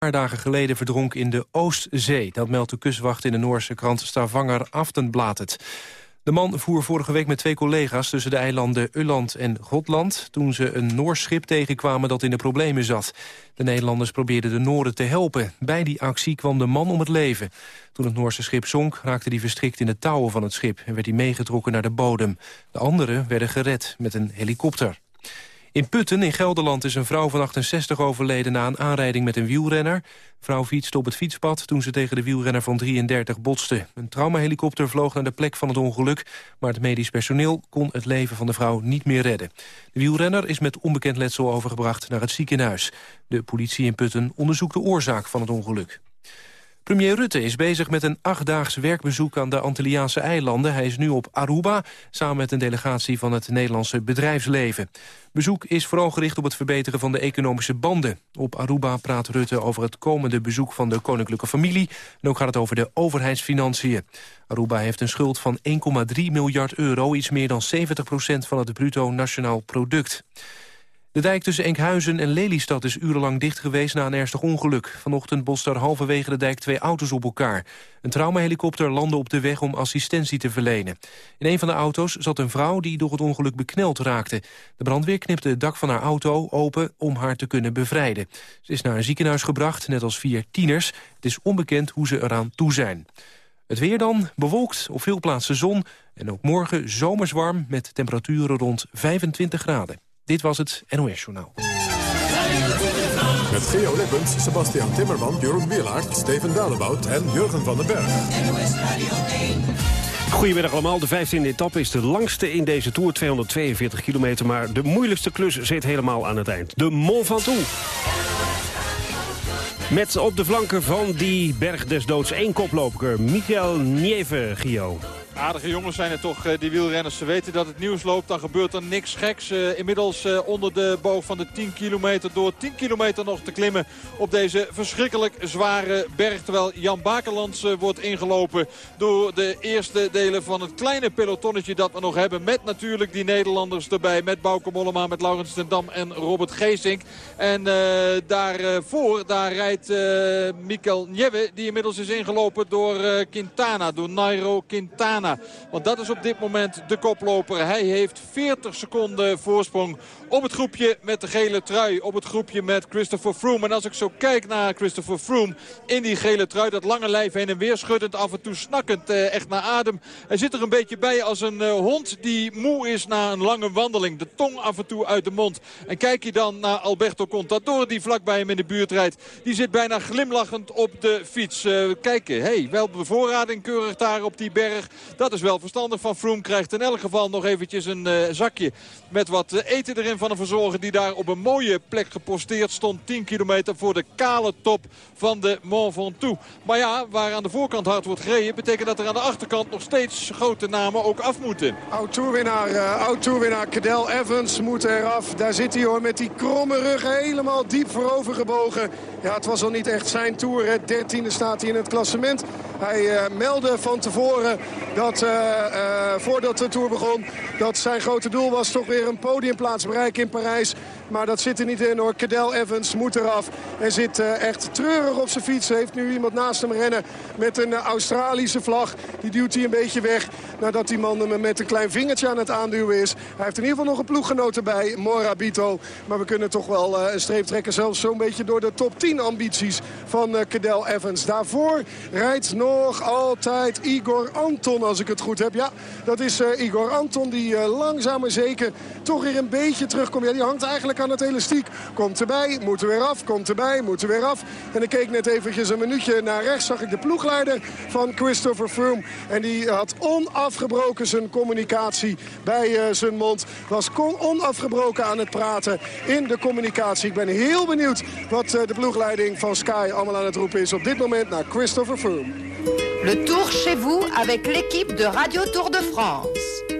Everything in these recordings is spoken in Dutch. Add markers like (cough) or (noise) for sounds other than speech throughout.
paar dagen geleden verdronk in de Oostzee. Dat meldt de kustwacht in de Noorse krant Stavanger Aftenbladet. De man voer vorige week met twee collega's tussen de eilanden Ulland en Gotland... toen ze een Noors schip tegenkwamen dat in de problemen zat. De Nederlanders probeerden de Noorden te helpen. Bij die actie kwam de man om het leven. Toen het Noorse schip zonk, raakte hij verstrikt in de touwen van het schip... en werd hij meegetrokken naar de bodem. De anderen werden gered met een helikopter. In Putten in Gelderland is een vrouw van 68 overleden na een aanrijding met een wielrenner. Vrouw fietste op het fietspad toen ze tegen de wielrenner van 33 botste. Een traumahelikopter vloog naar de plek van het ongeluk... maar het medisch personeel kon het leven van de vrouw niet meer redden. De wielrenner is met onbekend letsel overgebracht naar het ziekenhuis. De politie in Putten onderzoekt de oorzaak van het ongeluk. Premier Rutte is bezig met een achtdaags werkbezoek aan de Antilliaanse eilanden. Hij is nu op Aruba, samen met een delegatie van het Nederlandse bedrijfsleven. Bezoek is vooral gericht op het verbeteren van de economische banden. Op Aruba praat Rutte over het komende bezoek van de koninklijke familie. En ook gaat het over de overheidsfinanciën. Aruba heeft een schuld van 1,3 miljard euro, iets meer dan 70 procent van het bruto nationaal product. De dijk tussen Enkhuizen en Lelystad is urenlang dicht geweest na een ernstig ongeluk. Vanochtend botst er halverwege de dijk twee auto's op elkaar. Een traumahelikopter landde op de weg om assistentie te verlenen. In een van de auto's zat een vrouw die door het ongeluk bekneld raakte. De brandweer knipte het dak van haar auto open om haar te kunnen bevrijden. Ze is naar een ziekenhuis gebracht, net als vier tieners. Het is onbekend hoe ze eraan toe zijn. Het weer dan, bewolkt, op veel plaatsen zon... en ook morgen zomers warm met temperaturen rond 25 graden. Dit was het NOS Journaal. Met Geo Lippens, Sebastian Timmerman, Jeroen Wielaert, Steven Dalebout en Jurgen van den Berg. Goedemiddag allemaal. De 15e etappe is de langste in deze Tour, 242 kilometer. Maar de moeilijkste klus zit helemaal aan het eind. De Mont Ventoux. Met op de flanken van die berg des doods één koploper, Michael Nieve, Gio. Aardige jongens zijn het toch, eh, die wielrenners. Ze weten dat het nieuws loopt, dan gebeurt er niks geks. Uh, inmiddels uh, onder de boog van de 10 kilometer door 10 kilometer nog te klimmen op deze verschrikkelijk zware berg. Terwijl Jan Bakelands uh, wordt ingelopen door de eerste delen van het kleine pelotonnetje dat we nog hebben. Met natuurlijk die Nederlanders erbij. Met Bauke Mollema, met Laurens ten Dam en Robert Geesink. En daarvoor, daar rijdt Mikkel Njeve die inmiddels is ingelopen door Quintana, door Nairo Quintana. Want dat is op dit moment de koploper. Hij heeft 40 seconden voorsprong op het groepje met de gele trui. Op het groepje met Christopher Froome. En als ik zo kijk naar Christopher Froome in die gele trui. Dat lange lijf heen en weer schuddend. Af en toe snakkend eh, echt naar adem. Hij zit er een beetje bij als een uh, hond die moe is na een lange wandeling. De tong af en toe uit de mond. En kijk je dan naar Alberto Contador die vlakbij hem in de buurt rijdt. Die zit bijna glimlachend op de fiets. Uh, kijken, hey, wel bevoorrading keurig daar op die berg. Dat is wel verstandig van Froome. Krijgt in elk geval nog eventjes een zakje met wat eten erin van een verzorger die daar op een mooie plek geposteerd stond. 10 kilometer voor de kale top van de Mont Ventoux. Maar ja, waar aan de voorkant hard wordt gereden... betekent dat er aan de achterkant nog steeds grote namen ook af moeten. Oud-toerwinnaar uh, oud Cadel Evans moet eraf. Daar zit hij hoor met die kromme rug helemaal diep voorover gebogen. Ja, het was al niet echt zijn. Hè. Dertiende staat hij in het klassement. Hij uh, meldde van tevoren dat, uh, voordat de tour begon... dat zijn grote doel was toch weer een podiumplaats bereiken in Parijs. Maar dat zit er niet in hoor. Cadel Evans moet eraf. En zit uh, echt treurig op zijn fiets. Heeft nu iemand naast hem rennen met een uh, Australische vlag. Die duwt hij een beetje weg. Nadat die man hem met een klein vingertje aan het aanduwen is. Hij heeft in ieder geval nog een ploeggenoot erbij. Morabito. Maar we kunnen toch wel uh, een streep trekken. Zelfs zo'n beetje door de top 10 ambities van Cadel Evans. Daarvoor rijdt nog altijd Igor Anton. Als ik het goed heb. Ja, dat is Igor Anton. Die langzaam maar zeker toch weer een beetje terugkomt. Ja, die hangt eigenlijk aan het elastiek. Komt erbij, moet er weer af, komt erbij, moet er weer af. En ik keek net eventjes een minuutje naar rechts. Zag ik de ploegleider van Christopher Froome. En die had onafgebroken zijn communicatie bij uh, zijn mond. Was onafgebroken aan het praten in de communicatie. Ik ben heel benieuwd wat uh, de ploegleiding van Sky allemaal aan het roepen is op dit moment naar Christopher Froome. Le tour chez vous avec l'équipe de Radio Tour de France.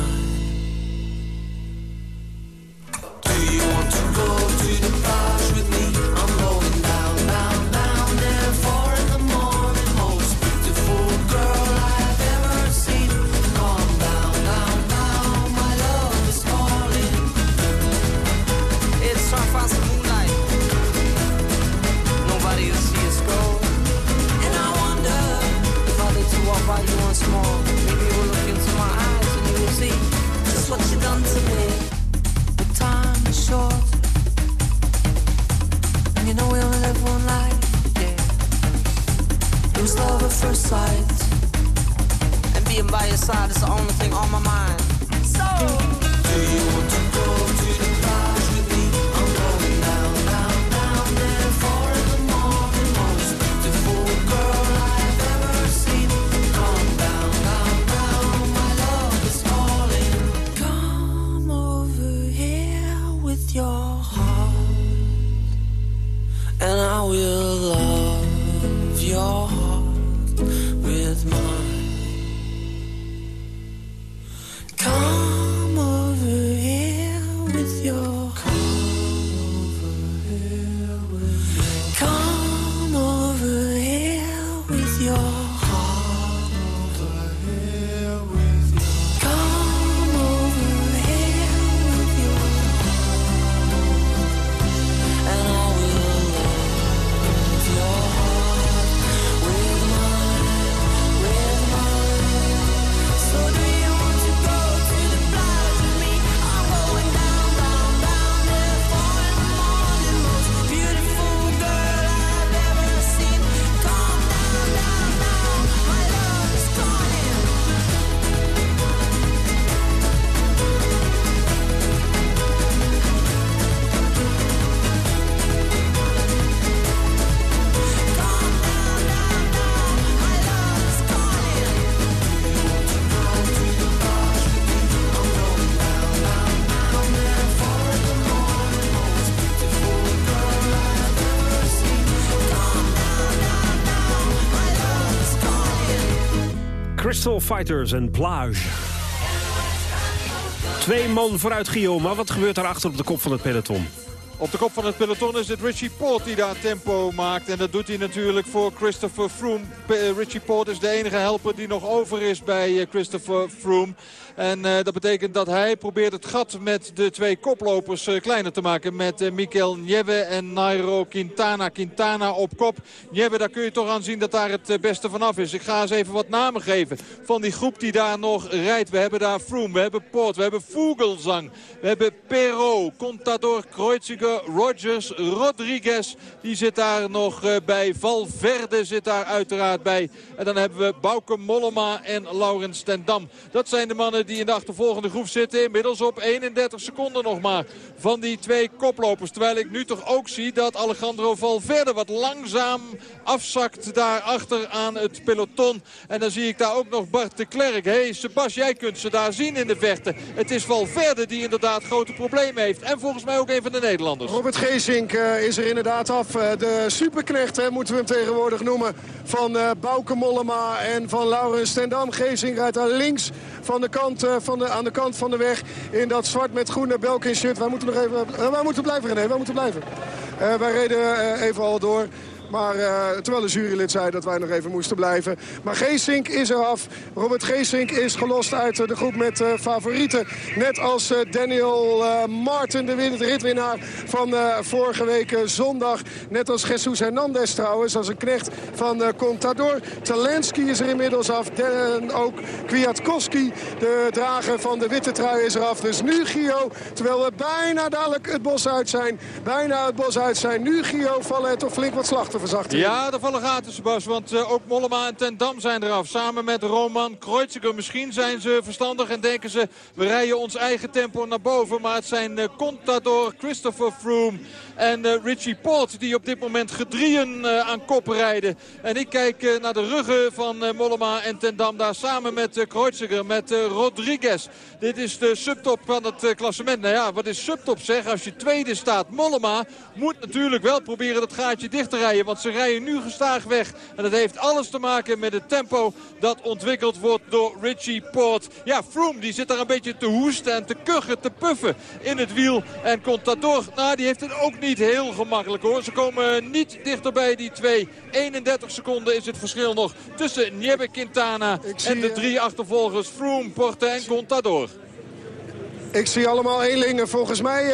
Crystal Fighters en Plage. Twee man vooruit, Guillaume. Maar wat gebeurt daar achter op de kop van het peloton? Op de kop van het peloton is het Richie Port die daar tempo maakt. En dat doet hij natuurlijk voor Christopher Froome. Eh, Richie Port is de enige helper die nog over is bij eh, Christopher Froome. En eh, dat betekent dat hij probeert het gat met de twee koplopers kleiner te maken. Met uh, Mikel Nieve en Nairo Quintana. Quintana op kop. Nieve, daar kun je toch aan zien dat daar het beste vanaf is. Ik ga eens even wat namen geven van die groep die daar nog rijdt. We hebben daar Froome, we hebben Port, we hebben Vogelsang. We hebben Perot, Contador, Kreuziger, Rogers, Rodriguez. Die zit daar nog eh, bij. Valverde zit daar uiteraard bij. En dan hebben we Bauke Mollema en Laurens ten Dam. Dat zijn de mannen die in de achtervolgende groep zitten. Inmiddels op 31 seconden nog maar van die twee koplopers. Terwijl ik nu toch ook zie dat Alejandro Valverde wat langzaam afzakt daarachter aan het peloton. En dan zie ik daar ook nog Bart de Klerk. Hé hey, Sebas, jij kunt ze daar zien in de verte. Het is Valverde die inderdaad grote problemen heeft. En volgens mij ook een van de Nederlanders. Robert Geesink eh, is er inderdaad af. Eh, de superknecht moeten we hem tegenwoordig noemen. Van eh Bouke Mollema en van Laurens Stendam. Geesink rijdt daar links van de kant, van de, aan de kant van de weg. In dat zwart met groene Belkin shirt. Wij moeten nog even... wij moeten blijven René, wij moeten blijven. Wij reden even al door. Maar eh, terwijl de jurylid zei dat wij nog even moesten blijven. Maar Geesink is eraf. Robert Geesink is gelost uit de groep met eh, favorieten. Net als eh, Daniel Martin, de win- de ritwinnaar van vorige week zondag. Net als Jesus Hernandez trouwens, als een knecht van Contador. Talensky is er inmiddels af. Ook Kwiatkowski, de drager van de witte trui, is eraf. Dus nu Gio, terwijl we bijna dadelijk het bos uit zijn. Bijna het bos uit zijn. Nu Gio vallen er toch flink wat slachtoffers Ja, er vallen gaten, Sebas. Want eh, ook Mollema en Ten Dam zijn eraf. Samen met Roman Kreuziger. Misschien zijn ze verstandig en denken ze... we rijden ons eigen tempo naar boven. Maar het zijn eh, Contador, Christopher Froome en eh, Richie Port... die op dit moment gedrieën aan kop rijden. En ik kijk naar de ruggen van Mollema en Ten Dam. Daar samen met eh, Kreuziger, met Rodriguez. Dit is de subtop van het klassement. Nou ja, wat is subtop zeg? Als je tweede staat, Mollema moet natuurlijk wel proberen dat gaatje dicht te rijden. Want ze rijden nu gestaag weg. En dat heeft alles te maken met het tempo dat ontwikkeld wordt door Richie Port. Ja, Froome die zit daar een beetje te hoesten en te kuchen, te puffen in het wiel. En Contador, nou die heeft het ook niet heel gemakkelijk hoor. Ze komen niet dichterbij die twee. 31 seconden is het verschil nog tussen Niebe Quintana en de eh, drie achtervolgers Froome, Porte en Contador. Ik zie allemaal eenlingen. Volgens mij,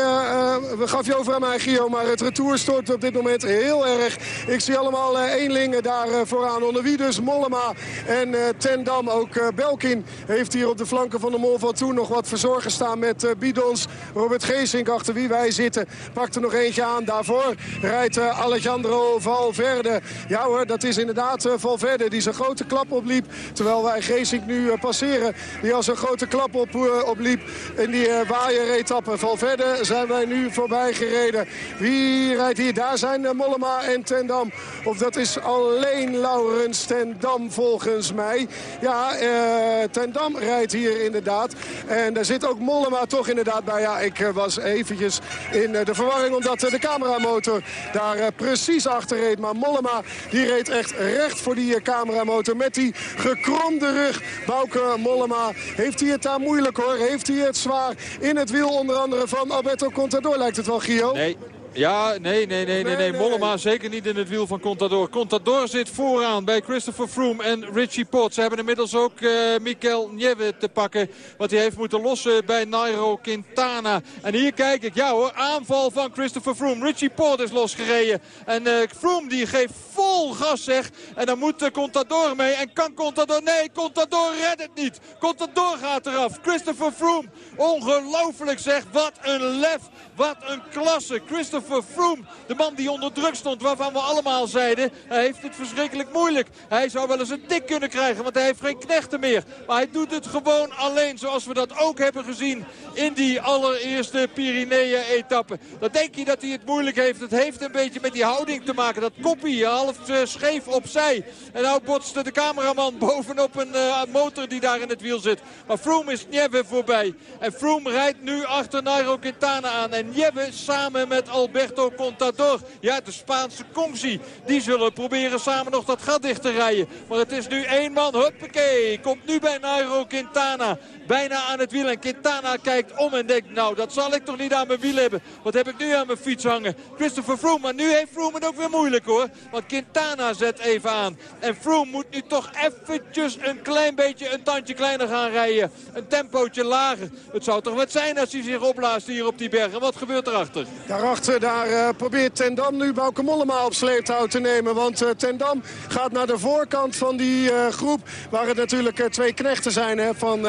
we gaf je over aan mij, Gio, maar het retour stort op dit moment heel erg. Ik zie allemaal eh, eenlingen daar vooraan. Onder wie dus Mollema en Tendam. Ook Belkin heeft hier op de flanken van de Mol van Toen nog wat verzorgen staan met bidons. Robert Geesink, achter wie wij zitten, pakt er nog eentje aan. Daarvoor rijdt Alejandro Valverde. Ja hoor, dat is inderdaad Valverde die zijn grote klap opliep. Terwijl wij Geesink nu passeren. Die als een grote klap op, opliep in die die uh, waaieretappe. Valverde zijn wij nu voorbij gereden. Wie rijdt hier? Daar zijn uh, Mollema en Tendam. Of dat is alleen Laurens Tendam volgens mij. Ja, uh, Tendam rijdt hier inderdaad. En daar zit ook Mollema toch inderdaad bij. Ja, ik was eventjes in de verwarring omdat de cameramotor daar precies achter reed. Maar Mollema die reed echt recht voor die cameramotor met die gekromde rug. Bouke Mollema heeft hij het daar moeilijk hoor. Heeft hij het zwaar in het wiel onder andere van Alberto Contador lijkt het wel Gio. Nee, ja, nee, nee, nee, nee, nee. Mollema zeker niet in het wiel van Contador. Contador zit vooraan bij Christopher Froome en Richie Port. Ze hebben inmiddels ook uh, Mikel Nieve te pakken. Wat hij heeft moeten lossen bij Nairo Quintana. En hier kijk ik, ja hoor, aanval van Christopher Froome. Richie Port is losgereden. En uh, Froome die geeft vol gas zeg. En dan moet uh, Contador mee. En kan Contador? Nee, Contador redt het niet. Contador gaat eraf. Christopher Froome. Ongelooflijk zeg. Wat een lef. Wat een klasse. Christopher Froome, de man die onder druk stond, waarvan we allemaal zeiden... hij heeft het verschrikkelijk moeilijk. Hij zou wel eens een tik kunnen krijgen, want hij heeft geen knechten meer. Maar hij doet het gewoon alleen, zoals we dat ook hebben gezien... in die allereerste Pyreneeën-etappe. Dan denk je dat hij het moeilijk heeft. Het heeft een beetje met die houding te maken. Dat koppie half uh, scheef opzij. En nou botste de cameraman (laughs) bovenop een uh, motor die daar in het wiel zit. Maar Froome is Nieve voorbij. En Froome rijdt nu achter Nairo Quintana aan. En Nieve samen met Alberto Contador. Ja, de Spaanse Kongsi. Die zullen proberen samen nog dat gat dicht te rijden. Maar het is nu één man. Huppakee. Komt nu bij Nairo Quintana. Bijna aan het wiel. En Quintana kijkt om en denkt, nou dat zal ik toch niet aan mijn wiel hebben. Wat heb ik nu aan mijn fiets hangen? Christopher Froome. Maar nu heeft Froome het ook weer moeilijk hoor. Want Quintana zet even aan. En Froome moet nu toch eventjes een klein beetje een tandje kleiner gaan rijden. Een tempootje lager. Het zou toch wat zijn als hij zich opblaast hier op die bergen. Wat gebeurt erachter? Daarachter daar uh, probeert Tendam nu Bauke Mollema op sleeptouw te nemen. Want uh, Tendam gaat naar de voorkant van die uh, groep. Waar het natuurlijk twee knechten zijn hè, van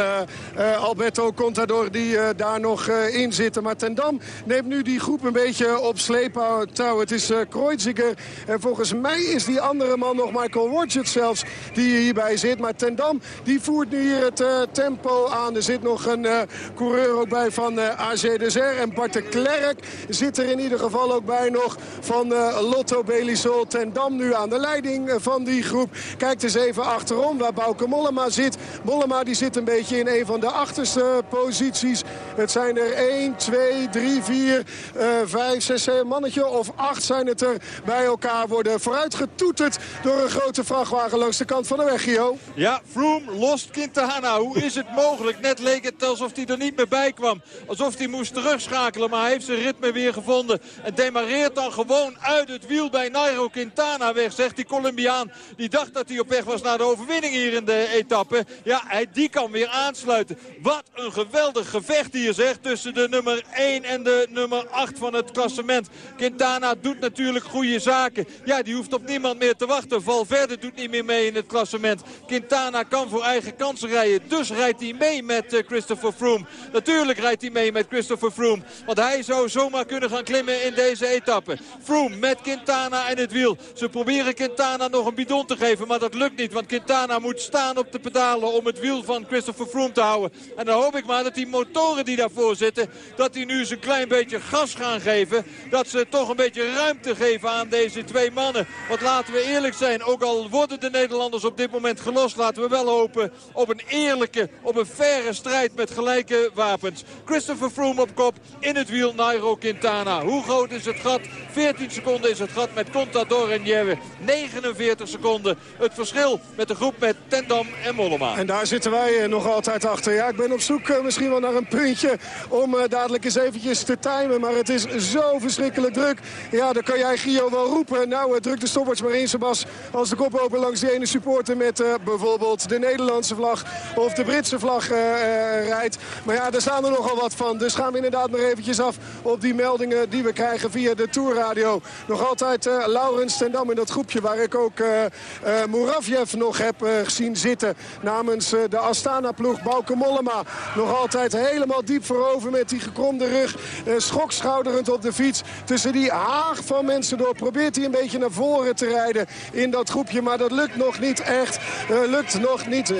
Alberto Contador die daar nog in zitten. Maar Tendam neemt nu die groep een beetje op sleeptouw. Het is Kreuziger. En volgens mij is die andere man nog Michael Watchett zelfs die hierbij zit. Maar Tendam die voert nu hier het tempo aan. Er zit nog een coureur ook bij van AG. En Bart Klerk zit er in ieder geval ook bij nog van uh, Lotto Belisol. Ten Dam nu aan de leiding van die groep. Kijkt eens even achterom waar Bouke Mollema zit. Mollema die zit een beetje in een van de achterste posities. Het zijn er 1, 2, 3, 4, uh, 5, 6, 7 mannetje of 8 zijn het er bij elkaar. Worden vooruit getoeterd door een grote vrachtwagen langs de kant van de weg, Gio. Ja, Froome lost Quintana. Hoe is het mogelijk? Net leek het alsof hij er niet meer bij kwam. Alsof hij moest terugschakelen, maar heeft zijn ritme weer gevonden. En demareert dan gewoon uit het wiel bij Nairo Quintana weg, zegt die Colombiaan. Die dacht dat hij op weg was naar de overwinning hier in de etappe. Ja, hij, die kan weer aansluiten. Wat een geweldig gevecht hier zegt tussen de nummer 1 en de nummer 8 van het klassement. Quintana doet natuurlijk goede zaken. Ja, die hoeft op niemand meer te wachten. Valverde doet niet meer mee in het klassement. Quintana kan voor eigen kansen rijden. Dus rijdt hij mee met uh, Christopher Froome. Natuurlijk rijdt hij mee met Christopher Froome. Want hij zou zomaar kunnen gaan klimmen in deze etappe. Froome met Quintana en het wiel. Ze proberen Quintana nog een bidon te geven, maar dat lukt niet. Want Quintana moet staan op de pedalen om het wiel van Christopher Froome te houden. En dan hoop ik maar dat die motoren die daarvoor zitten, dat die nu eens een klein beetje gas gaan geven. Dat ze toch een beetje ruimte geven aan deze twee mannen. Want laten we eerlijk zijn, ook al worden de Nederlanders op dit moment gelost, laten we wel hopen op een eerlijke, op een faire strijd met gelijke wapens. Christopher Froome op kop, in het wiel Nairo Quintana. Hoe groot is het gat? 14 seconden is het gat met Contador en Jere. 49 seconden het verschil met de groep met Tendam en Mollema. En daar zitten wij nog altijd achter. Ja, ik ben op zoek uh, misschien wel naar een puntje om uh, dadelijk eens eventjes te timen. Maar het is zo verschrikkelijk druk. Ja, dan kan jij Gio wel roepen. Nou, druk de stopwatch maar in, Sebas. Als de kop open langs die ene supporter met bijvoorbeeld de Nederlandse vlag of de Britse vlag rijdt. Maar ja, daar staan er nogal wat van. Dus gaan we inderdaad nog eventjes af op die meldingen die we krijgen via de Tourradio. Nog altijd uh, Laurens ten Dam in dat groepje waar ik ook uh, uh, Muravjev nog heb gezien zitten. Namens de Astana-ploeg Bauke Mollema. Nog altijd helemaal diep voorover met die gekromde rug. schokschouderend op de fiets. Tussen die haag van mensen door probeert hij een beetje naar voren te rijden in dat groepje. Maar dat lukt nog niet echt. lukt nog niet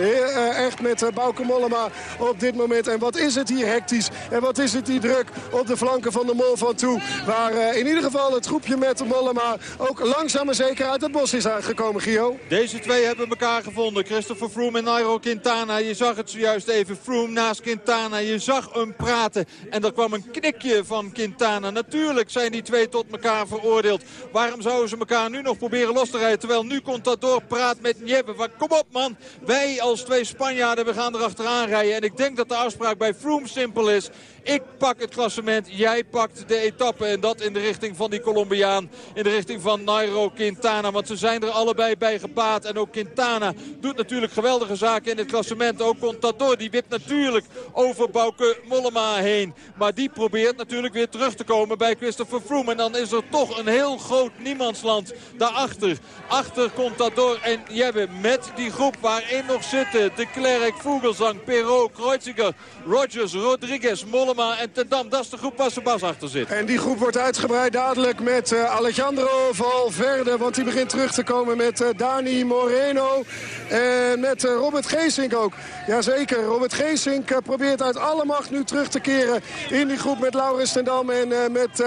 echt met Bauke Mollema op dit moment. En wat is het hier hectisch. En wat is het hier druk op de flanken van de Mol van toe. Waar in ieder geval het groepje met Mollema ook langzaam maar zeker uit het bos is aangekomen, Gio. Deze twee hebben elkaar gevonden. Christopher Froome en Nairo Quintana. Je zag het zojuist even. Froome naast Quintana. Je zag hem praten. En er kwam een knikje van Quintana. Natuurlijk zijn die twee tot elkaar veroordeeld. Waarom zouden ze elkaar nu nog proberen los te rijden? Terwijl nu komt door praat met Niebbe. Kom op man. Wij als twee Spanjaarden, we gaan erachteraan rijden. En ik denk dat de afspraak bij Froome simpel is. Ik pak het klassement, jij pakt de etappe. En dat in de richting van die Colombiaan. In de richting van Nairo Quintana. Want ze zijn er allebei bij gebaat. En ook Quintana doet natuurlijk geweldige zaken in het klassement. Ook Contador, die wipt natuurlijk over Bauke Mollema heen. Maar die probeert natuurlijk weer terug te komen bij Christopher Froome. En dan is er toch een heel groot niemandsland daarachter. Achter Contador en Jebbe met die groep waarin nog zitten. De Klerk, Vogelsang, Perrault, Kreuziger, Rogers, Rodriguez, Mollema en Tendam. Dat is de groep waar Sebas achter zit. En die groep wordt uitgebreid dadelijk met uh, Alejandro Valverde. Want die begint terug te komen met uh, Dani Moreno. En met uh, Robert Geesink ook. Jazeker, Robert Geesink probeert uit alle macht nu terug te keren in die groep met Laurens Tendam en met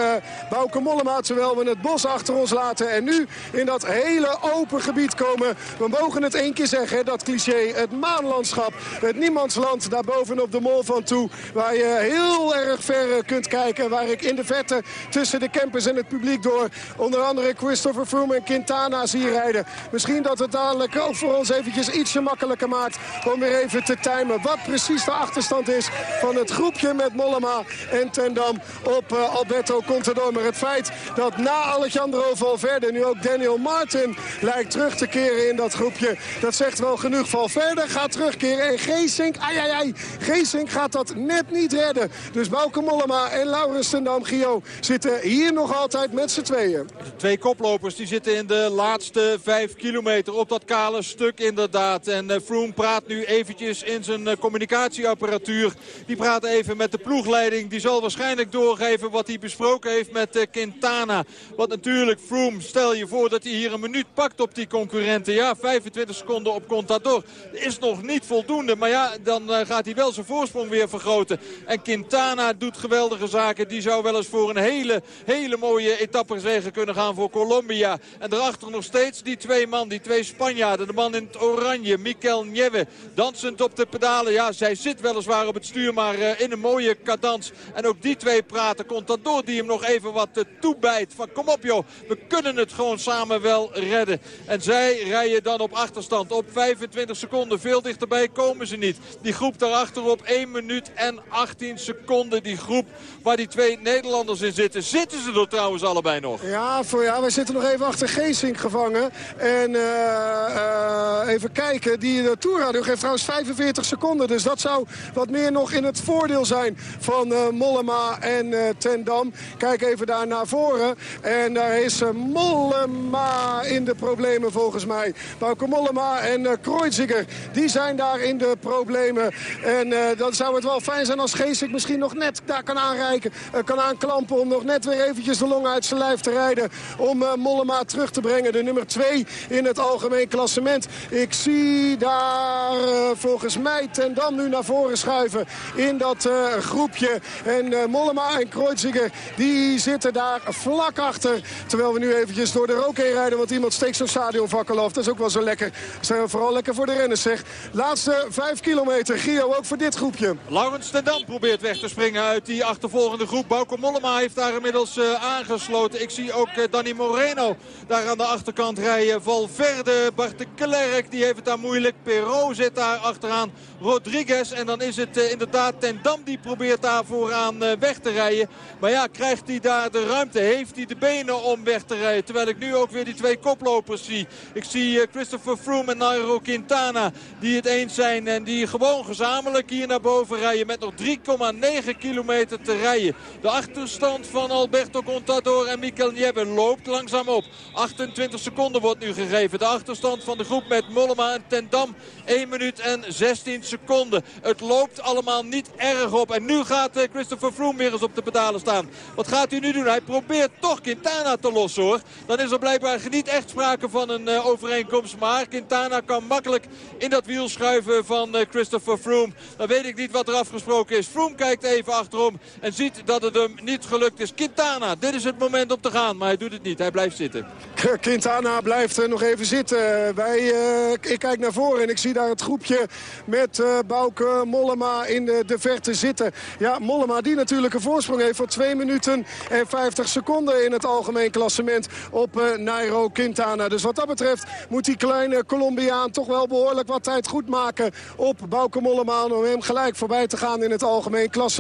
Bouke Mollema. Terwijl we het bos achter ons laten en nu in dat hele open gebied komen. We mogen het één keer zeggen, dat cliché. Het maanlandschap, het niemandsland daar bovenop de mol van toe. Waar je heel heel erg ver eh, kunt kijken. Waar ik in de vette tussen de campers en het publiek door... onder andere Christopher Froome en Quintana zie rijden. Misschien dat het dadelijk ook voor ons eventjes ietsje makkelijker maakt... om weer even te timen wat precies de achterstand is... van het groepje met Mollema en Tendam op uh, Alberto Contador. Maar het feit dat na Alejandro Valverde nu ook Daniel Martin lijkt terug te keren in dat groepje... dat zegt wel genoeg. Valverde gaat terugkeren en Geesink, ai, ai, ai, Geesink gaat dat net niet redden. Dus Bauke Mollema en Laurens Tendam Gio zitten hier nog altijd met z'n tweeën. De twee koplopers die zitten in de laatste vijf kilometer op dat kale stuk inderdaad. En uh, Froome praat nu eventjes in zijn uh, communicatieapparatuur. Die praat even met de ploegleiding. Die zal waarschijnlijk doorgeven wat hij besproken heeft met uh, Quintana. Want natuurlijk Froome, stel je voor dat hij hier een minuut pakt op die concurrenten. Ja, 25 seconden op Contador. Is nog niet voldoende. Maar ja, dan gaat hij wel zijn voorsprong weer vergroten. En Quintana Quintana doet geweldige zaken. Die zou wel eens voor een hele, hele mooie etappezege kunnen gaan voor Colombia. En daarachter nog steeds die twee man, die twee Spanjaarden. De man in het oranje, Mikel Nieve. Dansend op de pedalen. Ja, zij zit weliswaar op het stuur, maar uh, in een mooie cadans. En ook die twee praten. Contador die hem nog even wat uh, toebijt. Van kom op joh, we kunnen het gewoon samen wel redden. En zij rijden dan op achterstand. Op 25 seconden. Veel dichterbij komen ze niet. Die groep daarachter op 1 minuut en 18 seconden seconden die groep waar die twee Nederlanders in zitten. Zitten ze er trouwens allebei nog? Ja, voor, ja wij zitten nog even achter Geesink gevangen. En uh, uh, even kijken, die de Tourradio geeft trouwens 45 seconden. Dus dat zou wat meer nog in het voordeel zijn van Mollema en Tendam. Kijk even daar naar voren. En daar is Mollema in de problemen volgens mij. Bauke Mollema en Kreuziger, die zijn daar in de problemen. En dan zou het wel fijn zijn als Geesink misschien nog net daar kan aanreiken. Uh, kan aanklampen om nog net weer eventjes de long uit zijn lijf te rijden. Om uh, Mollema terug te brengen. De nummer 2 in het algemeen klassement. Ik zie daar uh, volgens mij ten Dam nu naar voren schuiven. In dat groepje. En Mollema en Kreuziger die zitten daar vlak achter. Terwijl we nu eventjes door de rook heen rijden. Want iemand steekt zo'n stadionvakkel af. Dat is ook wel zo lekker. Zijn vooral lekker voor de renners zeg. Laatste 5 kilometer. Gio ook voor dit groepje. Laurens ten Dam probeert weg te springen uit die achtervolgende groep. Bauke Mollema heeft daar inmiddels uh, aangesloten. Ik zie ook uh, Danny Moreno daar aan de achterkant rijden. Valverde, Bart de Klerk, die heeft het daar moeilijk. Perrault zit daar achteraan. Rodriguez. En dan is het uh, inderdaad Ten Dam die probeert daar vooraan weg te rijden. Maar ja, krijgt hij daar de ruimte? Heeft hij de benen om weg te rijden? Terwijl ik nu ook weer die twee koplopers zie. Ik zie Christopher Froome en Nairo Quintana die het eens zijn. En die gewoon gezamenlijk hier naar boven rijden met nog 3,9 kilometer te rijden. De achterstand van Alberto Contador en Mikel Niebbe loopt langzaam op. 28 seconden wordt nu gegeven. De achterstand van de groep met Mollema en Tendam 1 minuut en 16 seconden. Het loopt allemaal niet erg op. En nu gaat eh, Christopher Froome weer eens op de pedalen staan. Wat gaat hij nu doen? Hij probeert toch Quintana te lossen hoor. Dan is er blijkbaar niet echt sprake van een uh, overeenkomst. Maar Quintana kan makkelijk in dat wiel schuiven van uh, Christopher Froome. Dan weet ik niet wat er afgesproken is. Froome kijkt even achterom en ziet dat het hem niet gelukt is. Quintana, dit is het moment om te gaan. Maar hij doet het niet. Hij blijft zitten. Quintana blijft nog even zitten. Wij, ik kijk naar voren en ik zie daar het groepje met uh, Bouke Mollema in de, de verte zitten. Ja, Mollema die natuurlijk een voorsprong heeft van 2 minuten en 50 seconden in het algemeen klassement op uh, Nairo Quintana. Dus wat dat betreft moet die kleine Colombiaan toch wel behoorlijk wat tijd goed maken op Bouke Mollema. Om hem gelijk voorbij te gaan in het algemeen klassement.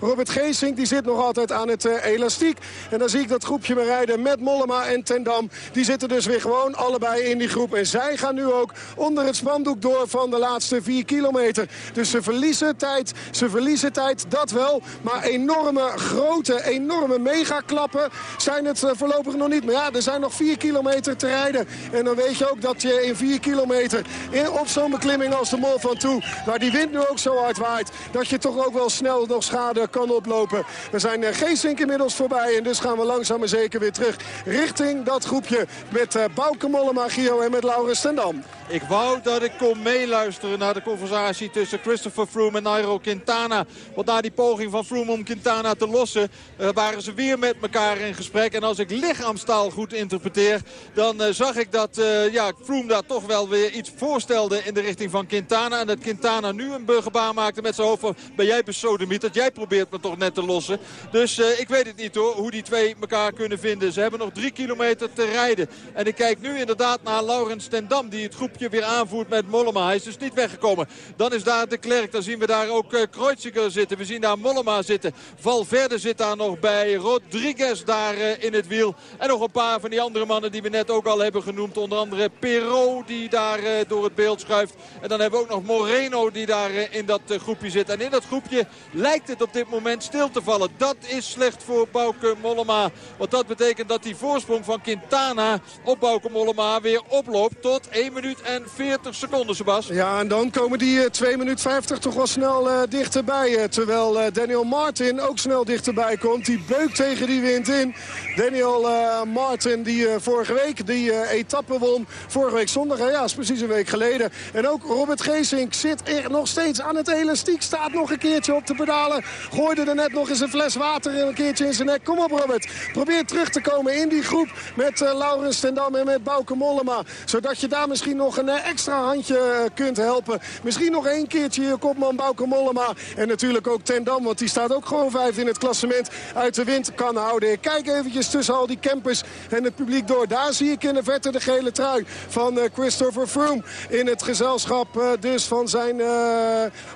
Robert Geesink die zit nog altijd aan het uh, elastiek. En dan zie ik dat groepje me rijden met Mollema en Tendam. Die zitten dus weer gewoon allebei in die groep. En zij gaan nu ook onder het spandoek door van de laatste 4 kilometer. Dus ze verliezen tijd, ze verliezen tijd, dat wel. Maar enorme, grote, enorme megaklappen zijn het eh, voorlopig nog niet. Maar ja, er zijn nog 4 kilometer te rijden. En dan weet je ook dat je in 4 kilometer in, op zo'n beklimming als de Mol van Toe... waar die wind nu ook zo hard waait, dat je toch ook wel snel nog schade kan oplopen. We zijn geen zink inmiddels voorbij en dus gaan we langzaam maar zeker weer terug richting dat groepje... met uh, Bouke Mollema, Gio en met Laurens Stendam. Ik wou dat ik kon meeluisteren naar de conversatie tussen Christopher Froome en Nairo Quintana. Want na die poging van Froome om Quintana te lossen uh, waren ze weer met elkaar in gesprek. En als ik lichaamstaal goed interpreteer, dan uh, zag ik dat uh, ja, Froome daar toch wel weer iets voorstelde in de richting van Quintana. En dat Quintana nu een gebaar maakte met zijn hoofd van, ben jij besodemiet? Dat jij probeert me toch net te lossen. Dus ik weet het niet hoor, hoe die twee elkaar kunnen vinden. Ze hebben nog drie kilometer te rijden. En ik kijk nu inderdaad naar Laurens Tendam, die het weer aanvoert met Mollema. Hij is dus niet weggekomen. Dan is daar de Klerk. Dan zien we daar ook uh, Kreuziger zitten. We zien daar Mollema zitten. Valverde zit daar nog bij. Rodriguez daar uh, in het wiel. En nog een paar van die andere mannen die we net ook al hebben genoemd. Onder andere Perot die daar uh, door het beeld schuift. En dan hebben we ook nog Moreno die daar in dat groepje zit. En in dat groepje lijkt het op dit moment stil te vallen. Dat is slecht voor Bauke Mollema. Want dat betekent dat die voorsprong van Quintana op Bauke Mollema weer oploopt tot 1 minuut en 40 seconden, Sebas. Ja, en dan komen die uh, 2 minuten 50 toch wel snel uh, dichterbij. Uh, terwijl Daniel Martin ook snel dichterbij komt. Die beukt tegen die wind in. Daniel Martin die vorige week die etappe won. Vorige week zondag, ja, is precies een week geleden. En ook Robert Geesink zit er nog steeds aan het elastiek. Staat nog een keertje op de pedalen. Gooide er net nog eens een fles water een keertje in zijn nek. Kom op Robert. Probeer terug te komen in die groep met Laurens Tendam en met Bouke Mollema. Zodat je daar misschien nog een extra handje kunt helpen. Misschien nog één keertje je kopman Bouke Mollema. En natuurlijk ook Tendam, want die staat ook gewoon vijf in het klassement. Uit de wind kan houden. Ik kijk eventjes tussen al die campers en het publiek door. Daar zie ik in de verte de gele trui van Christopher Froome. In het gezelschap dus van zijn...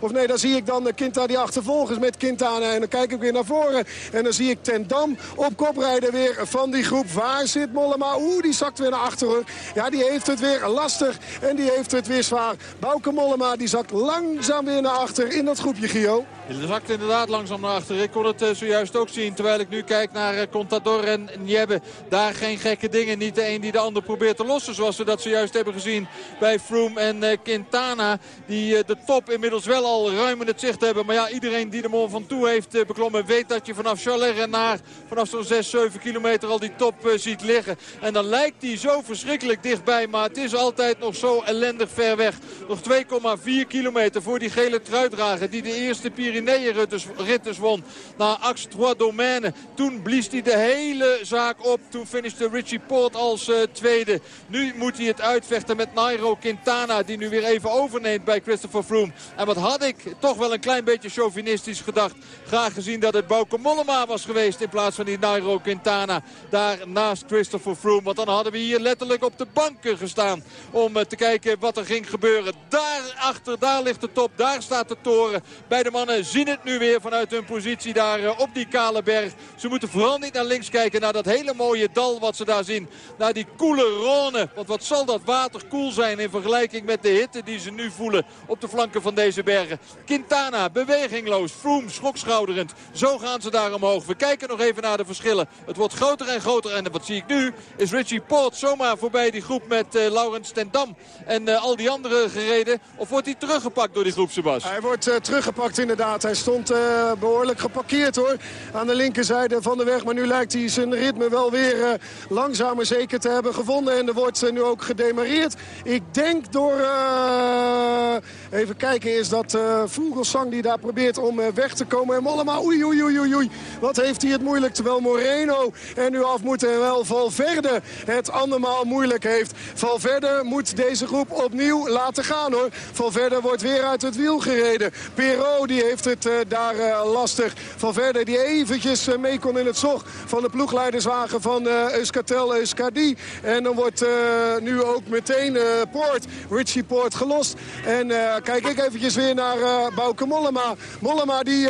Of nee, daar zie ik dan Quinta die achtervolgers met Quintana. En dan kijk ik weer naar voren. En dan zie ik Tendam op kop rijden weer van die groep. Waar zit Mollema? Oeh, die zakt weer naar achteren. Ja, die heeft het weer lastig. En die heeft het weer zwaar. Bouke Mollema die zakt langzaam weer naar achter in dat groepje, Gio. Je zakt inderdaad langzaam naar achter. Ik kon het uh, zojuist ook zien. Terwijl ik nu kijk naar uh, Contador en Niebbe. Daar geen gekke dingen. Niet de een die de ander probeert te lossen. Zoals we dat zojuist hebben gezien bij Froome en uh, Quintana. Die de top inmiddels wel al ruim in het zicht hebben. Maar ja, iedereen die de Mont van toe heeft beklommen... weet dat je vanaf en naar vanaf zo'n 6, 7 kilometer al die top ziet liggen. En dan lijkt die zo verschrikkelijk dichtbij. Maar het is altijd nog zo ellendig ver weg. Nog 2,4 kilometer voor die gele truitdrager. Die de eerste Pyreneeën-rit dus won. Na Axe Trois Domaines. Toen blies hij de hele zaak op. Toen finishte Richie Port als uh, tweede. Nu moet hij het uitvechten met Nairo Quintana. Die nu weer even overneemt bij Christopher Froome. En wat had ik toch wel een klein beetje chauvinistisch gedacht. Graag gezien dat het Bauke Mollema was geweest. In plaats van die Nairo Quintana. Daar naast Christopher Froome. Want dan hadden we hier letterlijk op de banken gestaan. Om uh, te kijken wat er ging gebeuren. Daarachter, daar ligt de top, daar staat de toren. Beide mannen zien het nu weer vanuit hun positie daar op die kale berg. Ze moeten vooral niet naar links kijken, naar dat hele mooie dal wat ze daar zien. Naar die koele Rhône. Want wat zal dat water koel zijn in vergelijking met de hitte die ze nu voelen op de flanken van deze bergen. Quintana, bewegingloos. Froome, schokschouderend. Zo gaan ze daar omhoog. We kijken nog even naar de verschillen. Het wordt groter en groter. En wat zie ik nu? Is Richie Port zomaar voorbij die groep met uh, Laurens ten Dam. En uh, al die anderen gereden. Of wordt hij teruggepakt door die groep, Sebas? Hij wordt uh, teruggepakt inderdaad. Hij stond behoorlijk geparkeerd hoor. Aan de linkerzijde van de weg. Maar nu lijkt hij zijn ritme wel weer langzaam zeker te hebben gevonden. En er wordt nu ook gedemareerd. Ik denk door... even kijken, is dat Vogelsang die daar probeert om weg te komen. En Mollema, oei, oei, oei, oei. Wat heeft hij het moeilijk. Terwijl Moreno er nu af moet. En wel Valverde het andermaal moeilijk heeft. Valverde moet deze groep opnieuw laten gaan hoor. Valverde wordt weer uit het wiel gereden. Perot die heeft het uh, daar uh, lastig. Valverde die eventjes uh, mee kon in het zog van de ploegleiderswagen van Euskatel Euskadi. En dan wordt nu ook meteen Poort, Richie Poort gelost. En kijk ik eventjes weer naar Bouke Mollema. Mollema die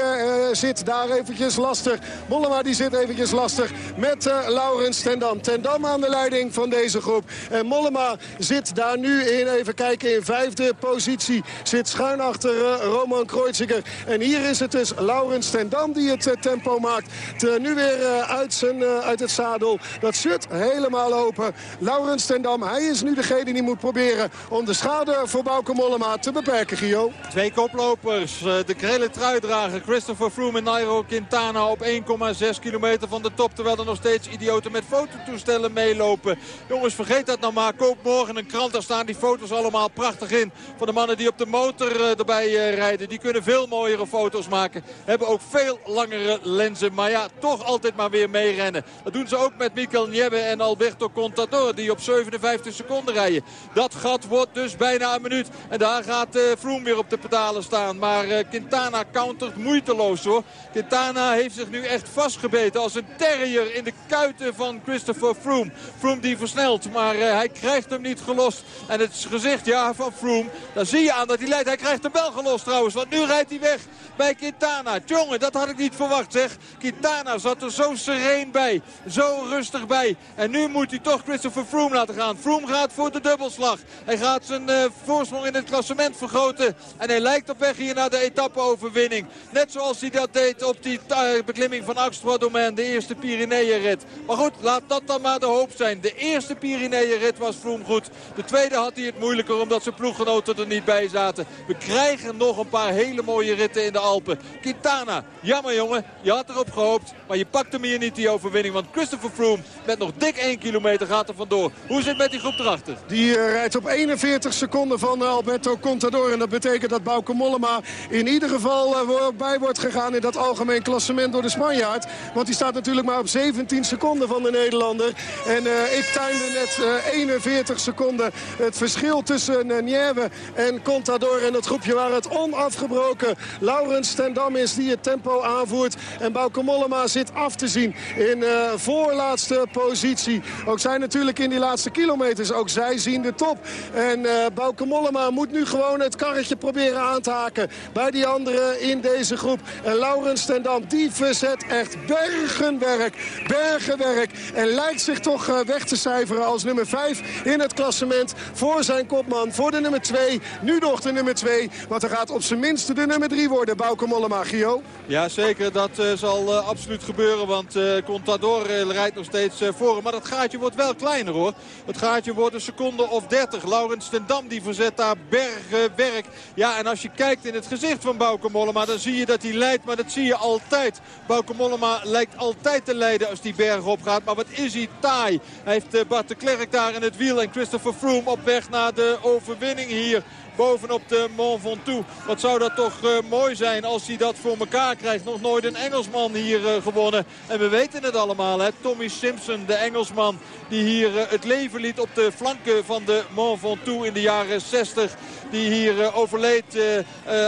zit daar eventjes lastig. Mollema die zit eventjes lastig met Laurens Tendam. Tendam aan de leiding van deze groep. En Mollema zit daar nu in, even kijken, in vijfde positie. Zit schuin achter uh, Roman Kreuziger. En hier is het dus Laurens Tendam die het uh, tempo maakt. Nu weer uh, uit, zijn, uit het zadel. Dat shirt helemaal open. Laurens Tendam, hij is nu degene die moet proberen om de schade voor Bauke Mollema te beperken, Gio. Twee koplopers, de krele truidrager Christopher Froome en Nairo Quintana op 1,6 kilometer van de top. Terwijl er nog steeds idioten met fototoestellen meelopen. Jongens, vergeet dat nou maar. Koop morgen een krant. Daar staan die foto's allemaal prachtig in. Van de mannen die op de motor uh, erbij uh, rijden. Die kunnen veel mooiere foto's maken. Hebben ook veel langere lenzen. Maar ja, toch altijd maar weer meerennen. Dat doen ze ook met Mikel Niebbe en Alberto Contador. Die op 57 seconden rijden. Dat gat wordt dus bijna een minuut. En daar gaat uh, Froome weer op de pedalen staan. Maar Quintana countert moeiteloos hoor. Quintana heeft zich nu echt vastgebeten als een terrier in de kuiten van Christopher Froome. Froome die versnelt, maar hij krijgt hem niet gelost. En het gezicht ja, van Froome, daar zie je aan dat hij leidt. Hij krijgt hem wel gelost trouwens, want nu rijdt hij weg bij Quintana. Jongen, dat had ik niet verwacht zeg. Quintana zat er zo sereen bij, zo rustig bij. En nu moet hij toch Christopher Froome laten gaan. Froome gaat voor de dubbelslag. Hij gaat zijn uh, voorsprong in het klassement vergroten. En hij lijkt op weg hier naar de etappe-overwinning. Net zoals hij dat deed op die uh, beklimming van Axtroddomain, de eerste Pyreneeënrit. Maar goed, laat dat dan maar de hoop zijn. De eerste Pyreneeënrit was Froome goed. De tweede had hij het moeilijker omdat zijn ploeggenoten er niet bij zaten. We krijgen nog een paar hele mooie ritten in de Alpen. Quintana, jammer jongen. Je had erop gehoopt, maar je pakt hem hier niet die overwinning. Want Christopher Froome met nog dik 1 kilometer gaat er vandoor. Hoe zit het met die groep erachter? Die uh, rijdt op 41 seconden van Alberto Contador. En dat betekent dat Bauke Mollema in ieder geval uh, bij wordt gegaan in dat algemeen klassement door de Spanjaard. Want die staat natuurlijk maar op 17 seconden van de Nederlander. En uh, ik tuinde net 41 seconden het verschil tussen uh, Nieve en Contador. En het groepje waar het onafgebroken Laurens Tendam is die het tempo aanvoert. En Bauke Mollema zit af te zien in uh, voorlaatste positie. Ook zij natuurlijk in die laatste kilometers. Ook zij zien de top. En uh, Bauke Mollema moet nu gewoon het karretje proberen aan te haken. Bij die anderen in deze groep. En Laurens Tendam die verzet echt bergenwerk. Bergenwerk. En lijkt zich toch weg te cijferen als nummer 5 in het klassement. Voor zijn kopman, voor de nummer 2. Nu nog de nummer 2. Want er gaat op zijn minst de nummer 3 worden. Bauke Mollema, Gio. Ja, zeker. Dat uh, zal uh, absoluut gebeuren. Want uh, Contador rijdt nog steeds voor hem. Maar dat gaatje wordt wel kleiner hoor. Het gaatje wordt een seconde of 30. Laurens ten Dam die verzet daar bergenwerk. Ja, en als je kijkt in het gezicht van Bauke Mollema... dan zie je dat hij leidt. Maar dat zie je altijd. Bauke Mollema lijkt altijd te leiden als die berg opgaat. Maar wat is hij taai. Hij heeft Bart de Klerk daar in het wiel. En Christopher Froome op weg naar de overwinning hier bovenop de Mont Ventoux. Wat zou dat toch mooi zijn als hij dat voor elkaar krijgt. Nog nooit een Engelsman hier gewonnen. En we weten het allemaal. Hè? Tommy Simpson, de Engelsman die hier het leven liet op de flanken van de Mont Ventoux in de jaren 60. Die hier overleed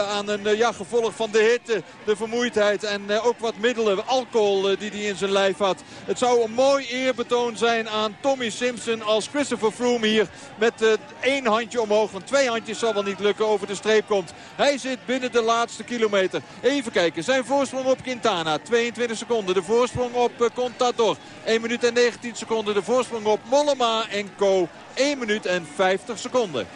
aan een ja, gevolg van de hitte, de vermoeidheid en ook wat middelen, alcohol die hij in zijn lijf had. Het zou een mooi eerbetoon zijn aan Tommy Simpson als Christopher Froome hier met één handje omhoog. Want twee handjes zal wel niet lukken over de streep komt. Hij zit binnen de laatste kilometer. Even kijken, zijn voorsprong op Quintana. 22 seconden. De voorsprong op Contador. 1 minuut en 19 seconden. De voorsprong op Mollema en Co. 1 minuut en 50 seconden.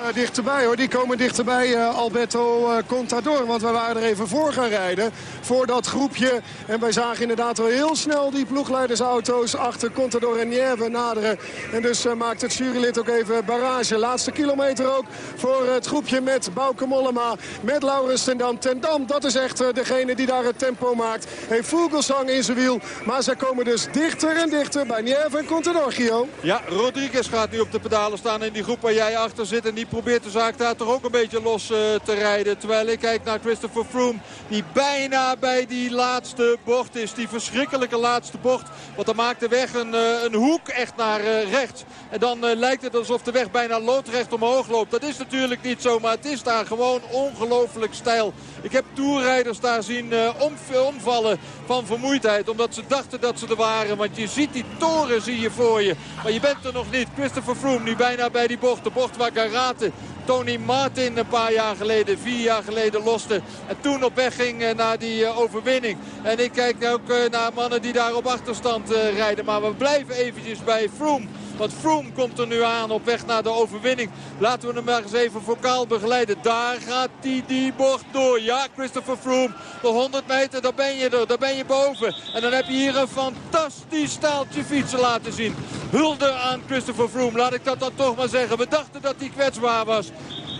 Uh, dichterbij hoor, die komen dichterbij uh, Alberto uh, Contador. Want we waren er even voor gaan rijden. Voor dat groepje. En wij zagen inderdaad wel heel snel die ploegleidersauto's achter Contador en Nieve naderen. En dus maakt het jurylid ook even barrage. Laatste kilometer ook voor het groepje met Bauke Mollema. Met Laurens Tendam. Tendam, dat is echt degene die daar het tempo maakt. Heeft Vogelsang in zijn wiel. Maar zij komen dus dichter en dichter bij Nieve en Contador, Gio. Ja, Rodriguez gaat nu op de pedalen staan in die groep waar jij achter zit. En die probeert de zaak daar toch ook een beetje los uh, te rijden. Terwijl ik kijk naar Christopher Froome. Die bijna bij die laatste bocht is. Die verschrikkelijke laatste bocht. Want dan maakt de weg een, uh, een hoek echt naar uh, rechts. En dan lijkt het alsof de weg bijna loodrecht omhoog loopt. Dat is natuurlijk niet zo. Maar het is daar gewoon ongelooflijk stijl. Ik heb toerrijders daar zien om, omvallen van vermoeidheid. Omdat ze dachten dat ze er waren. Want je ziet die toren zie je voor je. Maar je bent er nog niet. Christopher Froome nu bijna bij die bocht. De bocht waar zitten. Tony Martin een paar jaar geleden, vier jaar geleden loste. En toen op weg ging naar die overwinning. En ik kijk ook naar mannen die daar op achterstand rijden. Maar we blijven eventjes bij Froome. Want Froome komt er nu aan op weg naar de overwinning. Laten we hem maar eens even vocaal begeleiden. Daar gaat hij die bocht door. Ja, Christopher Froome. De 100 meter, daar ben je er. Daar ben je boven. En dan heb je hier een fantastisch staaltje fietsen laten zien. Hulde aan Christopher Froome. Laat ik dat dan toch maar zeggen. We dachten dat hij kwetsbaar was.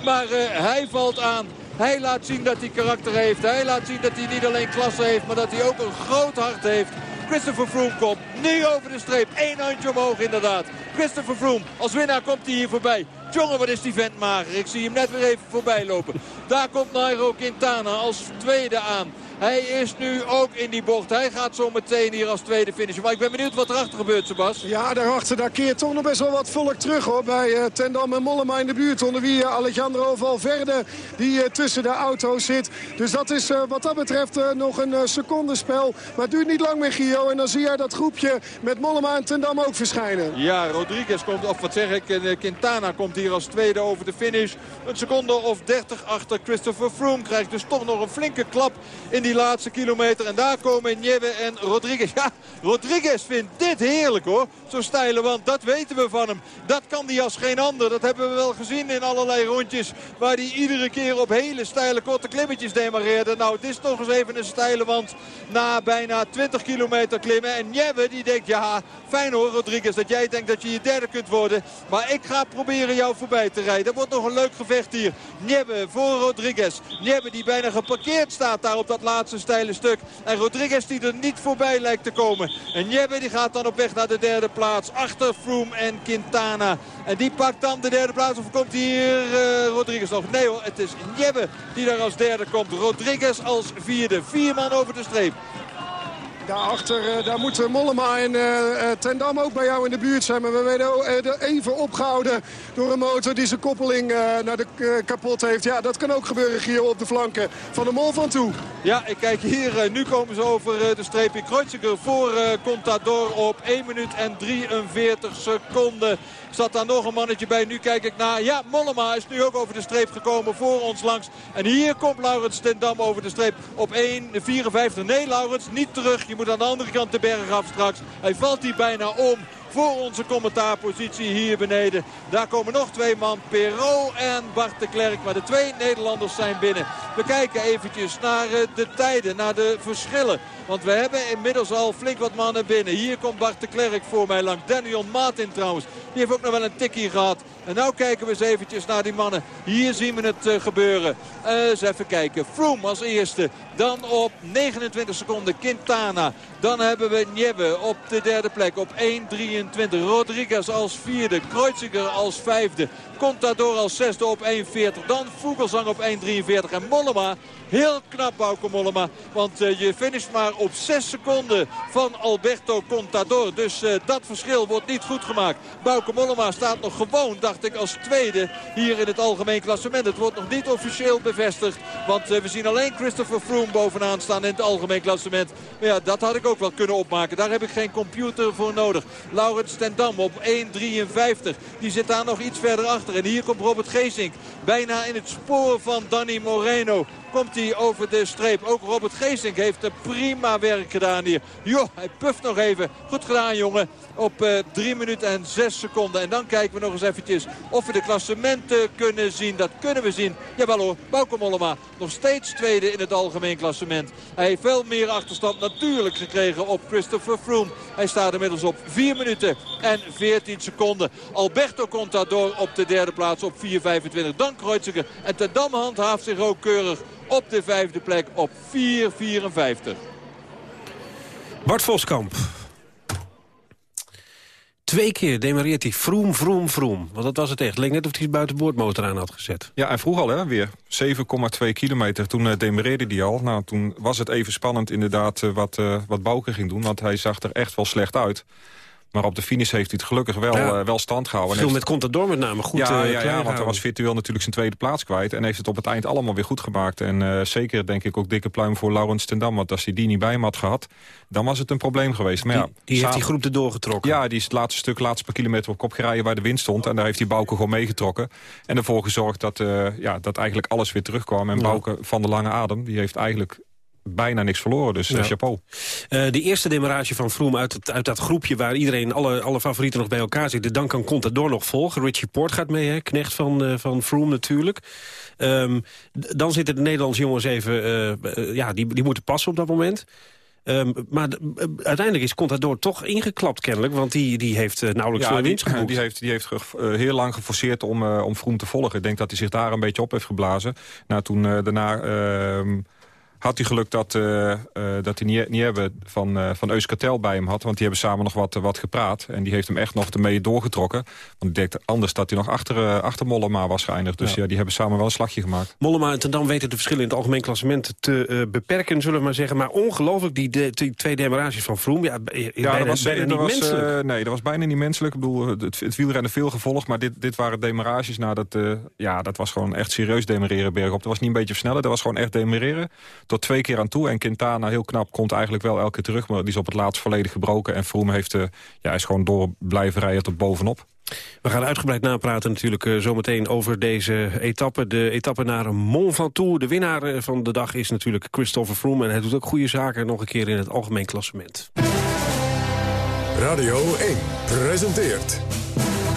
Maar uh, hij valt aan. Hij laat zien dat hij karakter heeft. Hij laat zien dat hij niet alleen klasse heeft, maar dat hij ook een groot hart heeft. Christopher Froome komt nu over de streep. Eén handje omhoog inderdaad. Christopher Froome als winnaar komt hij hier voorbij. Jongen, wat is die vent mager. Ik zie hem net weer even voorbij lopen. Daar komt Nairo Quintana als tweede aan. Hij is nu ook in die bocht. Hij gaat zo meteen hier als tweede finishen. Maar ik ben benieuwd wat erachter gebeurt, Sebas. Ja, daarachter daar keert toch nog best wel wat volk terug hoor. Bij uh, Tendam en Mollema in de buurt. Onder wie uh, Alejandro Valverde die uh, tussen de auto's zit. Dus dat is wat dat betreft nog een secondenspel. Maar het duurt niet lang meer, Gio. En dan zie jij dat groepje met Mollema en Tendam ook verschijnen. Ja, Rodriguez komt, of wat zeg ik, Quintana komt hier als tweede over de finish. Een seconde of 30 achter Christopher Froome. Krijgt dus toch nog een flinke klap in die die laatste kilometer. En daar komen Nieve en Rodriguez. Ja, Rodriguez vindt dit heerlijk hoor. Zo'n steile wand, dat weten we van hem. Dat kan hij als geen ander. Dat hebben we wel gezien in allerlei rondjes. Waar hij iedere keer op hele steile korte klimmetjes demareerde. Nou, het is toch eens even een steile wand na bijna 20 kilometer klimmen. En Nieve die denkt, ja, fijn hoor Rodriguez dat jij denkt dat je je derde kunt worden. Maar ik ga proberen jou voorbij te rijden. Dat wordt nog een leuk gevecht hier. Nieve voor Rodriguez. Nieve die bijna geparkeerd staat daar op dat laatste steile stuk. En Rodriguez die er niet voorbij lijkt te komen. En Niebbe die gaat dan op weg naar de derde plaats. Achter Froome en Quintana. En die pakt dan de derde plaats. Of komt hier uh, Rodriguez nog? Nee hoor, het is Niebbe die daar als derde komt. Rodriguez als vierde. Vier man over de streep. Daarachter uh, daar moeten Mollema en uh, Tendam ook bij jou in de buurt zijn. Maar we werden even opgehouden door een motor die zijn koppeling naar de kapot heeft. Ja, dat kan ook gebeuren, Gio, op de flanken van de Mol van toe. Ja, ik kijk hier. nu komen ze over de streep in Kreuziger voor Contador op 1 minuut en 43 seconden. Zat daar nog een mannetje bij. Nu kijk ik naar. Ja, Mollema is nu ook over de streep gekomen voor ons langs. En hier komt Laurens Stendam over de streep op 1.54. Nee, Laurens, niet terug. Je moet aan de andere kant de berg af straks. Hij valt hier bijna om voor onze commentaarpositie hier beneden. Daar komen nog twee man, Perrault en Bart de Klerk. Maar de twee Nederlanders zijn binnen. We kijken eventjes naar eh, de tijden, naar de verschillen. Want we hebben inmiddels al flink wat mannen binnen. Hier komt Bart de Klerk voor mij langs. Daniel Martin trouwens. Die heeft ook nog wel een tikkie gehad. En nou kijken we eens eventjes naar die mannen. Hier zien we het uh, gebeuren. Uh, eens even kijken. Froome als eerste. Dan op 29 seconden Quintana. Dan hebben we Nieve op de derde plek op 1.23. 1.23. Rodriguez als vierde. Kreuziger als vijfde. Contador als zesde op 1.40. Dan Vogelsang op 1.43. En Mollema, heel knap Bauke Mollema. Want uh, je finisht maar op 6 seconden van Alberto Contador. Dus uh, dat verschil wordt niet goed gemaakt. Bauke Mollema staat nog gewoon, dacht ik, als tweede hier in het algemeen klassement. Het wordt nog niet officieel bevestigd. Want uh, we zien alleen Christopher Froome bovenaan staan in het algemeen klassement. Maar ja, dat had ik ook wel kunnen opmaken. Daar heb ik geen computer voor nodig. Laurens Stendam op 1.53. Die zit daar nog iets verder achter. En hier komt Robert Geesink. Bijna in het spoor van Danny Moreno komt hij over de streep. Ook Robert Geesink heeft prima werk gedaan hier. Jo, hij puft nog even. Goed gedaan jongen. Op uh, 3 minuten en 6 seconden. En dan kijken we nog eens eventjes of we de klassementen kunnen zien. Dat kunnen we zien. Jawel hoor, Bauke Mollema nog steeds tweede in het algemeen klassement. Hij heeft veel meer achterstand natuurlijk gekregen op Christopher Froome. Hij staat inmiddels op 4 minuten en 14 seconden. Alberto Contador op de derde plaats op 4.25. Dan Kreuziger. En Ten Dam handhaaft zich ook keurig op de vijfde plek op 4.54. Bart Voskamp. Twee keer demareert hij vroom, vroom, vroom. Want dat was het echt. Leek net of hij zijn buitenboordmotor aan had gezet. Ja, en vroeg al hè, weer. 7,2 kilometer. Toen uh, demareerde hij al. Nou, toen was het even spannend inderdaad uh, wat, uh, wat Bouke ging doen. Want hij zag er echt wel slecht uit. Maar op de finish heeft hij het gelukkig wel, ja. uh, wel stand gehouden. Veel met Contador met name goed ja, uh, ja, ja, want hij was virtueel natuurlijk zijn tweede plaats kwijt. En heeft het op het eind allemaal weer goed gemaakt. En uh, zeker denk ik ook dikke pluim voor Laurens Tendam. Want als hij die niet bij hem had gehad, dan was het een probleem geweest. Maar die, ja, die heeft die groep erdoor getrokken. Ja, die is het laatste stuk, laatste paar kilometer op kop gereden waar de wind stond. En daar heeft hij Bouke gewoon meegetrokken. En ervoor gezorgd dat, ja, dat eigenlijk alles weer terugkwam. En. Bouke van de lange adem, die heeft eigenlijk bijna niks verloren, dus ja. chapeau. Uh, de eerste demarage van Froome uit, het, uit dat groepje... waar iedereen, alle, alle favorieten nog bij elkaar zitten... dan kan Contador nog volgen. Richie Port gaat mee, hè? knecht van, uh, van Froome natuurlijk. Um, dan zitten de Nederlandse jongens even... Uh, ja, die, die moeten passen op dat moment. Um, maar uiteindelijk is Contador toch ingeklapt kennelijk... want die, die heeft nauwelijks ja, veel winst die, die heeft, die heeft heel lang geforceerd om, om Froome te volgen. Ik denk dat hij zich daar een beetje op heeft geblazen. Nou, toen daarna... Had hij geluk dat, uh, uh, dat hij niet, niet hebben van, uh, van Euskartel bij hem had. Want die hebben samen nog wat, wat gepraat. En die heeft hem echt nog ermee doorgetrokken. Want ik denk anders dat hij nog achter, achter Mollema was geëindigd. Dus ja. ja. die hebben samen wel een slagje gemaakt. Mollema en Tendam weten de verschillen in het algemeen klassement te beperken, zullen we maar zeggen. Maar ongelooflijk, die, de, die twee demarages van Froome. Ja, ja bijna, dat was, bijna niet was, menselijk. nee, dat was bijna niet menselijk. Ik bedoel, het, het wielrennen veel gevolgd. Maar dit, dit waren demarages. Nou, dat, ja, dat was gewoon echt serieus demareren bergop. Dat was niet een beetje versnellen. Dat was gewoon echt demareren. Tot twee keer aan toe. En Quintana, heel knap, komt eigenlijk wel elke keer terug. Maar die is op het laatst volledig gebroken. En Froome heeft, uh, ja, is gewoon door blijven rijden tot bovenop. We gaan uitgebreid napraten natuurlijk uh, zometeen over deze etappe. De etappe naar Mont Ventoux. De winnaar uh, van de dag is natuurlijk Christopher Froome. En hij doet ook goede zaken nog een keer in het algemeen klassement. Radio 1 presenteert...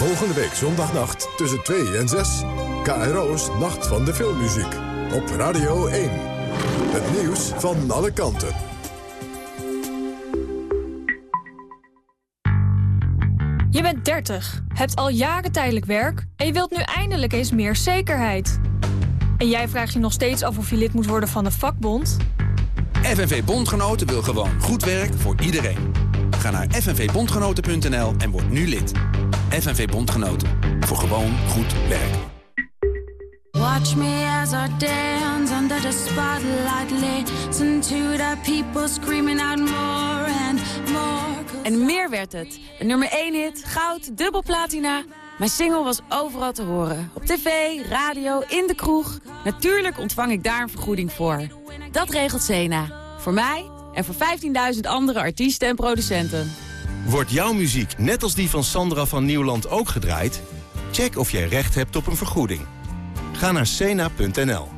Volgende week zondagnacht tussen 2 en 6. KRO's Nacht van de Filmmuziek. Op Radio 1. Het nieuws van alle kanten. Je bent 30, hebt al jaren tijdelijk werk... en je wilt nu eindelijk eens meer zekerheid. En jij vraagt je nog steeds af of je lid moet worden van een vakbond? FNV Bondgenoten wil gewoon goed werk voor iedereen. Ga naar fnvbondgenoten.nl en word nu lid. FNV Bondgenoten. Voor gewoon goed werk. Watch me as I dance under the spotlight. Listen to the people screaming out more and more. En meer werd het. Een nummer 1 hit, goud, dubbel platina. Mijn single was overal te horen. Op tv, radio, in de kroeg. Natuurlijk ontvang ik daar een vergoeding voor. Dat regelt Sena. Voor mij en voor 15.000 andere artiesten en producenten. Wordt jouw muziek net als die van Sandra van Nieuwland ook gedraaid? Check of jij recht hebt op een vergoeding. Ga naar cena.nl.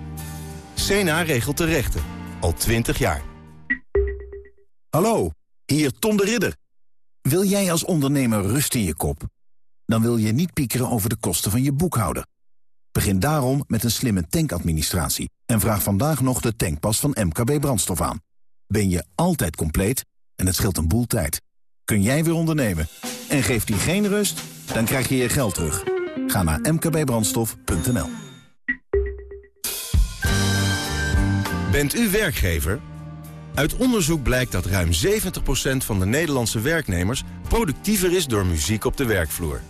Cena regelt de rechten. Al 20 jaar. Hallo, hier Tom de Ridder. Wil jij als ondernemer rust in je kop? Dan wil je niet piekeren over de kosten van je boekhouder. Begin daarom met een slimme tankadministratie en vraag vandaag nog de tankpas van MKB Brandstof aan. Ben je altijd compleet en het scheelt een boel tijd. Kun jij weer ondernemen en geeft die geen rust, dan krijg je je geld terug. Ga naar mkbbrandstof.nl. Bent u werkgever? Uit onderzoek blijkt dat ruim 70% van de Nederlandse werknemers productiever is door muziek op de werkvloer.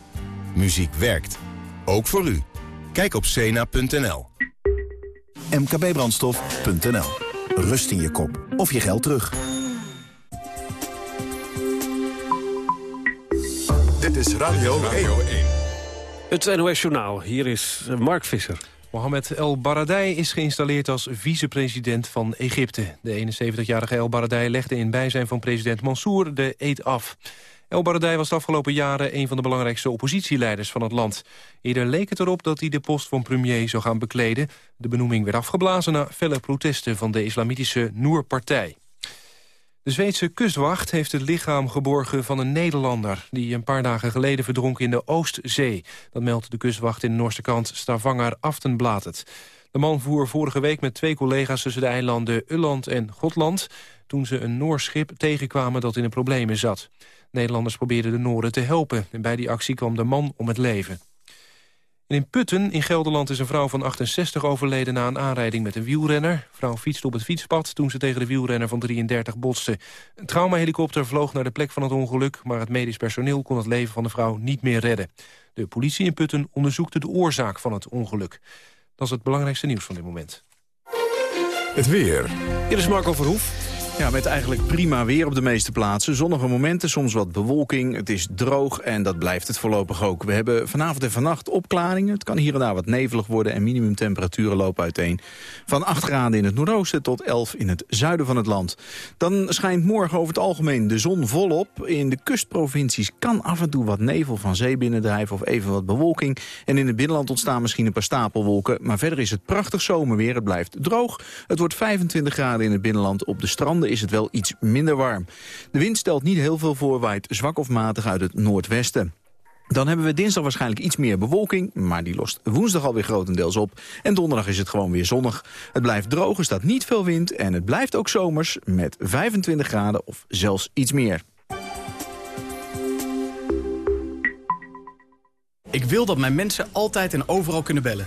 Muziek werkt. Ook voor u. Kijk op cena.nl. mkbbrandstof.nl. Rust in je kop of je geld terug. Dit is Radio 1. Het NOS Journaal. Hier is eh, Mark Visser. Mohamed El Baradei is geïnstalleerd als vicepresident van Egypte. De 71-jarige El Baradei legde in bijzijn van president Mansour de eed af. El Baradei was de afgelopen jaren een van de belangrijkste oppositieleiders van het land. Eerder leek het erop dat hij de post van premier zou gaan bekleden. De benoeming werd afgeblazen na felle protesten van de islamitische Noor-partij. De Zweedse kustwacht heeft het lichaam geborgen van een Nederlander... die een paar dagen geleden verdronk in de Oostzee. Dat meldt de kustwacht in de Noorse krant Stavanger Aftenbladet. De man voer vorige week met twee collega's tussen de eilanden Ulland en Gotland... toen ze een Noors schip tegenkwamen dat in de problemen zat. Nederlanders probeerden de Nooren te helpen... en bij die actie kwam de man om het leven. in Putten in Gelderland is een vrouw van 68 overleden... na een aanrijding met een wielrenner. De vrouw fietste op het fietspad toen ze tegen de wielrenner van 33 botste. Een traumahelikopter vloog naar de plek van het ongeluk... maar het medisch personeel kon het leven van de vrouw niet meer redden. De politie in Putten onderzoekte de oorzaak van het ongeluk. Dat is het belangrijkste nieuws van dit moment. Het weer. Hier is Marco Verhoef. Ja, met eigenlijk prima weer op de meeste plaatsen. Zonnige momenten, soms wat bewolking. Het is droog en dat blijft het voorlopig ook. We hebben vanavond en vannacht opklaringen. Het kan hier en daar wat nevelig worden en minimumtemperaturen lopen uiteen. Van 8 graden in het noordoosten tot 11 in het zuiden van het land. Dan schijnt morgen over het algemeen de zon volop. In de kustprovincies kan af en toe wat nevel van zee binnendrijven of even wat bewolking. En in het binnenland ontstaan misschien een paar stapelwolken. Maar verder is het prachtig zomerweer. Het blijft droog. Het wordt 25 graden in het binnenland. Op de stranden is het wel iets minder warm. De wind stelt niet heel veel voor, waait zwak of matig uit het noordwesten. Dan hebben we dinsdag waarschijnlijk iets meer bewolking, maar die lost woensdag alweer grotendeels op. En donderdag is het gewoon weer zonnig. Het blijft droog, er staat niet veel wind en het blijft ook zomers met 25 graden of zelfs iets meer. Ik wil dat mijn mensen altijd en overal kunnen bellen.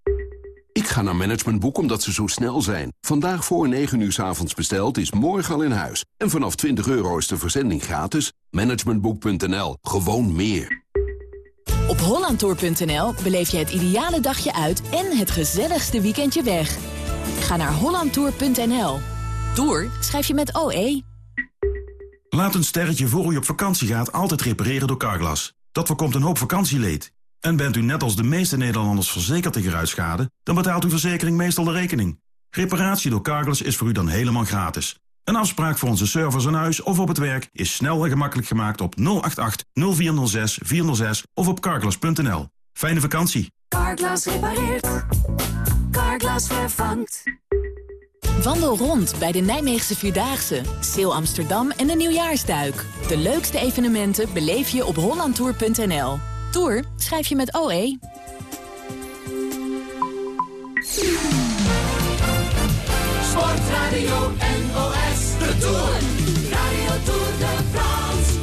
Ik ga naar Managementboek omdat ze zo snel zijn. Vandaag voor 9 uur s avonds besteld is morgen al in huis. En vanaf 20 euro is de verzending gratis. Managementboek.nl. Gewoon meer. Op hollandtour.nl beleef je het ideale dagje uit... en het gezelligste weekendje weg. Ga naar hollandtour.nl. Tour schrijf je met OE. Laat een sterretje voor u op vakantie gaat altijd repareren door Carglass. Dat voorkomt een hoop vakantieleed. En bent u net als de meeste Nederlanders verzekerd tegen ruitschade... dan betaalt uw verzekering meestal de rekening. Reparatie door Carglass is voor u dan helemaal gratis. Een afspraak voor onze service aan huis of op het werk... is snel en gemakkelijk gemaakt op 088 0406 406 of op carglass.nl. Fijne vakantie. Carglass repareert. Carglass vervangt. Wandel rond bij de Nijmeegse Vierdaagse, Seel Amsterdam en de Nieuwjaarsduik. De leukste evenementen beleef je op hollandtour.nl. Tour schrijf je met OE. Sportradio NOS, de Tour. Radio Tour de France,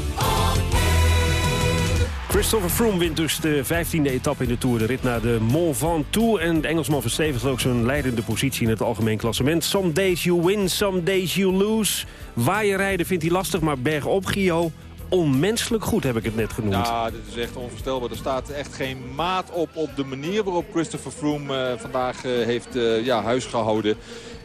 Christopher Froome wint dus de 15e etappe in de Tour. De rit naar de Mont Ventoux. En de Engelsman verstevigt ook zijn leidende positie in het algemeen klassement. Some days you win, some days you lose. Waaien vindt hij lastig, maar bergop, Gio, onmenselijk goed, heb ik het net genoemd. Ja, dit is echt onvoorstelbaar. Er staat echt geen maat op op de manier waarop Christopher Froome uh, vandaag uh, heeft uh, ja, huis gehouden.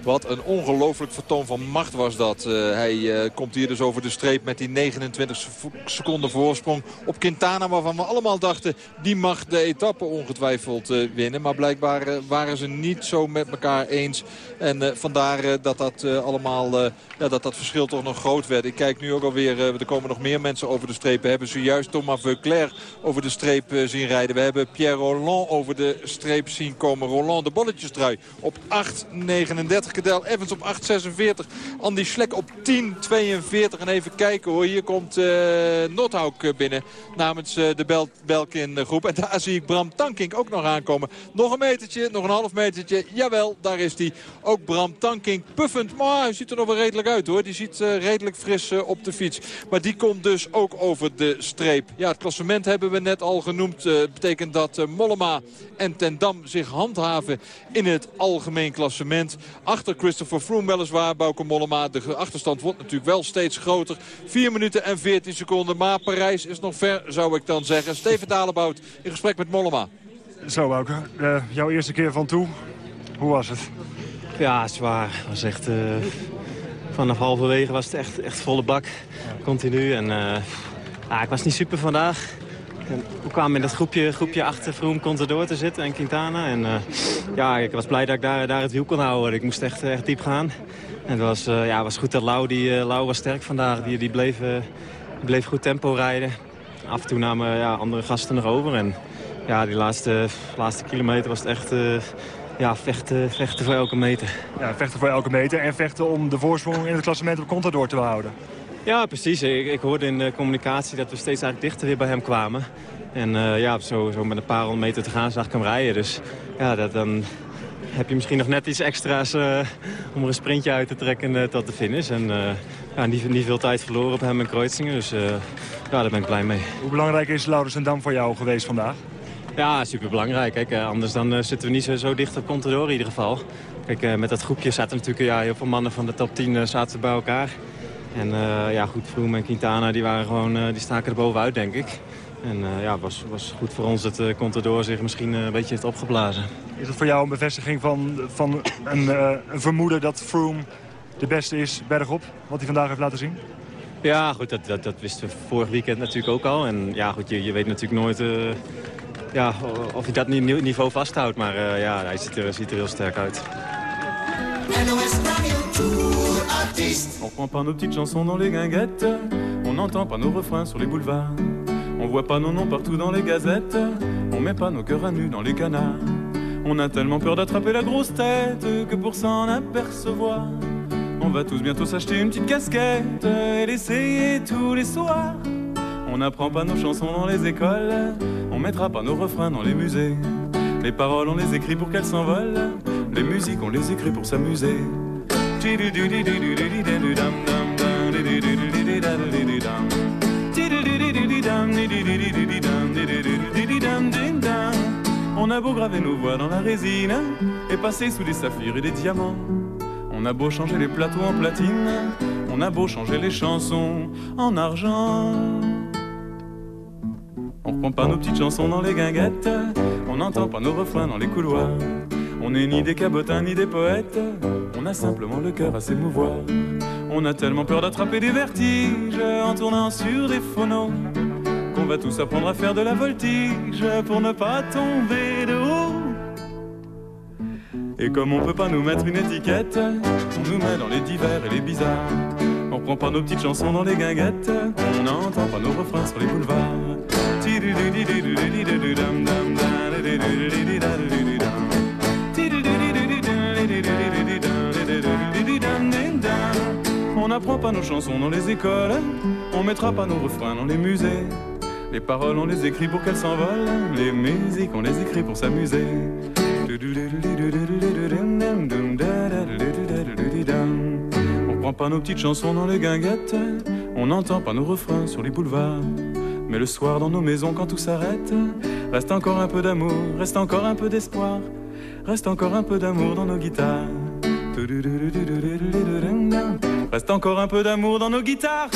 Wat een ongelooflijk vertoon van macht was dat. Uh, hij uh, komt hier dus over de streep met die 29 seconden voorsprong op Quintana. Waarvan we allemaal dachten, die mag de etappe ongetwijfeld uh, winnen. Maar blijkbaar waren ze niet zo met elkaar eens. En vandaar dat dat allemaal, ja, dat dat verschil toch nog groot werd. Ik kijk nu ook alweer, er komen nog meer mensen over de streep. We hebben zojuist Thomas Veuclair over de streep zien rijden. We hebben Pierre Roland over de streep zien komen. Roland de bolletjestrui op 8.39. Cadel Evans op 8.46. Andy Schlek op 10.42. En even kijken hoor. Hier komt uh, Nothouk binnen namens uh, de Bel Belkin groep. En daar zie ik Bram Tankink ook nog aankomen. Nog een metertje, nog een half metertje. Jawel, daar is hij. Ook Bram Tankink puffend. Maar hij ziet er nog wel redelijk uit hoor. Die ziet redelijk fris op de fiets. Maar die komt dus ook over de streep. Ja, het klassement hebben we net al genoemd. Het betekent dat Mollema en Ten Dam zich handhaven in het algemeen klassement. Achter Christopher Froome weliswaar, Bauke Mollema. De achterstand wordt natuurlijk wel steeds groter. 4 minuten en 14 seconden. Maar Parijs is nog ver, zou ik dan zeggen. Steven Dalebout in gesprek met Mollema. Zo Bauke, uh, jouw eerste keer van toe. Hoe was het? Ja, zwaar. Het was echt... Uh, vanaf halverwege was het echt, echt volle bak. Continu. En uh, ah, ik was niet super vandaag. We kwamen in dat groepje, groepje achter Vroom Contador te zitten en Quintana. En uh, ja, ik was blij dat ik daar, daar het wiel kon houden. Ik moest echt, echt diep gaan. En het was, uh, ja, was goed dat Lau, die, was sterk vandaag. Die, die, bleef, bleef goed tempo rijden. Af en toe namen ja, andere gasten nog over. En ja, die laatste, laatste kilometer was het echt ja, vechten, vechten voor elke meter. Ja, vechten voor elke meter en vechten om de voorsprong in het klassement op Contador te houden. Ja, precies. Ik, ik, hoorde in de communicatie dat we steeds eigenlijk dichter weer bij hem kwamen. En uh, ja, zo, zo met een paar honderd meter te gaan zag ik hem rijden. Dus ja, dat, dan heb je misschien nog net iets extra's uh, om er een sprintje uit te trekken uh, tot de finish. En ja, niet, niet, veel tijd verloren op hem en Kreutzingen. Dus ja, daar ben ik blij mee. Hoe belangrijk is Laurens en Dam voor jou geweest vandaag? Ja, superbelangrijk. Kijk, anders dan zitten we niet zo, zo dicht op Contador in ieder geval. Kijk, met dat groepje zaten natuurlijk ja, heel veel mannen van de top 10 zaten bij elkaar. En uh, ja, goed, Froome en Quintana die waren gewoon, uh, die staken er bovenuit, denk ik. En uh, ja, was, was goed voor ons dat uh, Contador zich misschien een beetje heeft opgeblazen. Is het voor jou een bevestiging van, van een, een vermoeden dat Froome de beste is bergop, wat hij vandaag heeft laten zien? Ja, goed, dat, dat, dat wisten we vorig weekend natuurlijk ook al. En ja, goed, je, je weet natuurlijk nooit ja, of hij dat niveau vasthoudt. Maar ja, hij ziet er, ziet er heel sterk uit. On prend pas nos petites chansons dans les guinguettes, on n'entend pas nos refrains sur les boulevards, on voit pas nos noms partout dans les gazettes, on met pas nos cœurs à nu dans les canards. On a tellement peur d'attraper la grosse tête que pour s'en apercevoir, on va tous bientôt s'acheter une petite casquette et l'essayer tous les soirs. On n'apprend pas nos chansons dans les écoles, on mettra pas nos refrains dans les musées. Les paroles on les écrit pour qu'elles s'envolent, les musiques on les écrit pour s'amuser. On a beau graver nos voix dans la résine et passer sous des saphirs et des diamants. On a beau changer les plateaux en platine, on a beau changer les chansons en argent. On reprend pas nos petites chansons dans les guinguettes, on n'entend pas nos refrains dans les couloirs. On n'est ni des cabotins ni des poètes, on a simplement le cœur à s'émouvoir. On a tellement peur d'attraper des vertiges en tournant sur des phonos qu'on va tous apprendre à faire de la voltige pour ne pas tomber de haut. Et comme on peut pas nous mettre une étiquette, on nous met dans les divers et les bizarres. On prend pas nos petites chansons dans les guinguettes, on n'entend pas nos refrains sur les boulevards. N'apprend pas nos chansons dans les écoles, on mettra pas nos refrains dans les musées. Les paroles on les écrit pour qu'elles s'envolent, les musiques on les écrit pour s'amuser. On prend pas nos petites chansons dans les guinguettes, on n'entend pas nos refrains sur les boulevards. Mais le soir dans nos maisons quand tout s'arrête, reste encore un peu d'amour, reste encore un peu d'espoir, reste encore un peu d'amour dans nos guitares. Reste encore un peu d'amour dans nos guitares.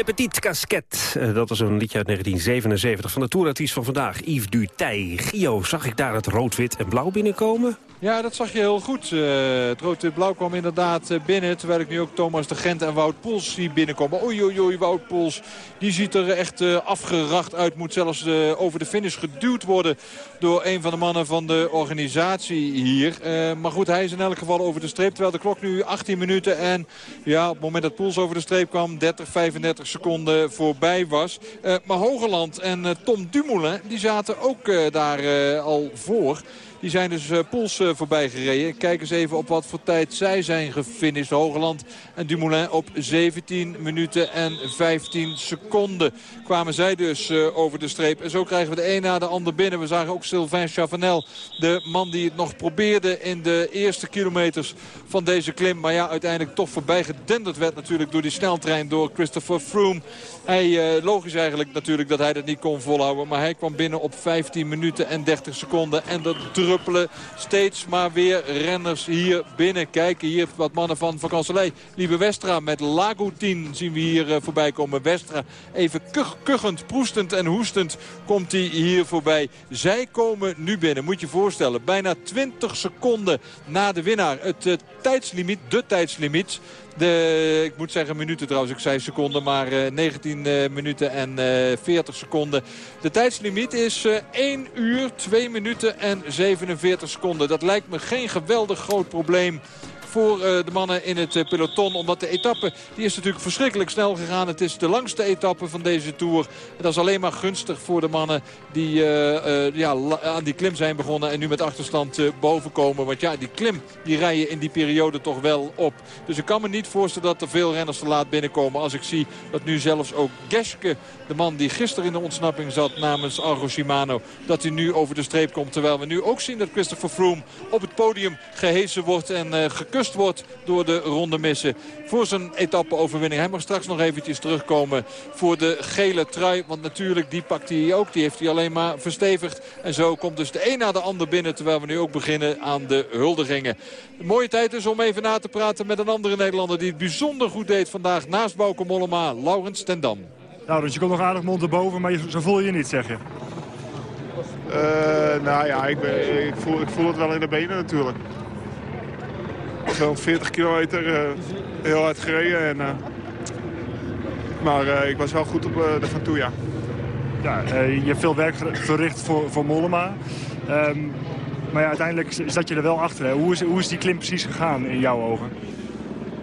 Le Petit Casquet, eh, dat was een liedje uit 1977 van de toerartiest van vandaag, Yves Dutay. Gio, zag ik daar het rood, wit en blauw binnenkomen? Ja, dat zag je heel goed. Uh, het rood-wit-blauw kwam inderdaad uh, binnen. Terwijl ik nu ook Thomas de Gent en Wout Poels zie binnenkomen. Oei, oei, oei, Wout Poels. Die ziet er echt uh, afgeracht uit. Moet zelfs over de finish geduwd worden door een van de mannen van de organisatie hier. maar goed, hij is in elk geval over de streep. Terwijl de klok nu 18 minuten en ja, op het moment dat Poels over de streep kwam... 30, 35 seconden voorbij was. maar Hogeland en Tom Dumoulin, die zaten ook daar al voor... Die zijn dus uh, Poels uh, voorbij gereden. Kijk eens even op wat voor tijd zij zijn gefinished. Hogeland en Dumoulin op 17 minuten en 15 seconden kwamen zij dus uh, over de streep. En zo krijgen we de een na de ander binnen. We zagen ook Sylvain Chavanel, de man die het nog probeerde in de eerste kilometers van deze klim. Maar ja, uiteindelijk toch voorbij gedenderd werd natuurlijk door die sneltrein door Christopher Froome. Hij, logisch eigenlijk natuurlijk dat hij dat niet kon volhouden. Maar hij kwam binnen op 15 minuten en 30 seconden. En dat steeds maar weer renners hier binnen. Kijken hier wat mannen van Van. Lieve Westra met Lagoutin zien we hier uh, voorbij komen. Westra even kuch, kuchend, proestend en hoestend komt hij hier voorbij. Zij komen nu binnen, moet je voorstellen. Bijna 20 seconden na de winnaar. Het uh, tijdslimiet, de tijdslimiet de, ik moet zeggen minuten trouwens, ik zei seconden, maar uh, 19 uh, minuten en uh, 40 seconden. De tijdslimiet is 1 uur, 2 minuten en 47 seconden. Dat lijkt me geen geweldig groot probleem voor uh, de mannen in het uh, peloton. Omdat de etappe, die is natuurlijk verschrikkelijk snel gegaan. Het is de langste etappe van deze Tour. En dat is alleen maar gunstig voor de mannen die uh, ja, aan die klim zijn begonnen. En nu met achterstand boven komen. Want ja, die klim die rijden in die periode toch wel op. Dus ik kan me niet voorstellen dat er veel renners te laat binnenkomen. Als ik zie dat nu zelfs ook Geske, de man die gisteren in de ontsnapping zat namens Argo Shimano. Dat hij nu over de streep komt. Terwijl we nu ook zien dat Christopher Froome op het podium gehesen wordt en gekust wordt door de ronde missen. Voor zijn etappe-overwinning. Hij mag straks nog eventjes terugkomen voor de gele trui. Want natuurlijk, die pakt hij ook. Die heeft hij alleen maar verstevigd. En zo komt dus de een na de ander binnen. Terwijl we nu ook beginnen aan de huldigingen. Een mooie tijd is om even na te praten met een andere Nederlander... die het bijzonder goed deed vandaag naast Bauke Mollema. Laurens Tendam. Laurens, je komt nog aardig mond erboven, maar je, zo voel je je niet, zeg je. Uh, nou ja, ik, ben, ik, voel, ik voel het wel in de benen natuurlijk zo'n 40 kilometer uh, heel hard gereden. En, uh, maar uh, ik was wel goed op de Van toe, ja. Ja, je hebt veel werk verricht voor, voor Mollema. Um, maar ja, uiteindelijk zat je er wel achter. Hè? Hoe, is, hoe is die klim precies gegaan in jouw ogen?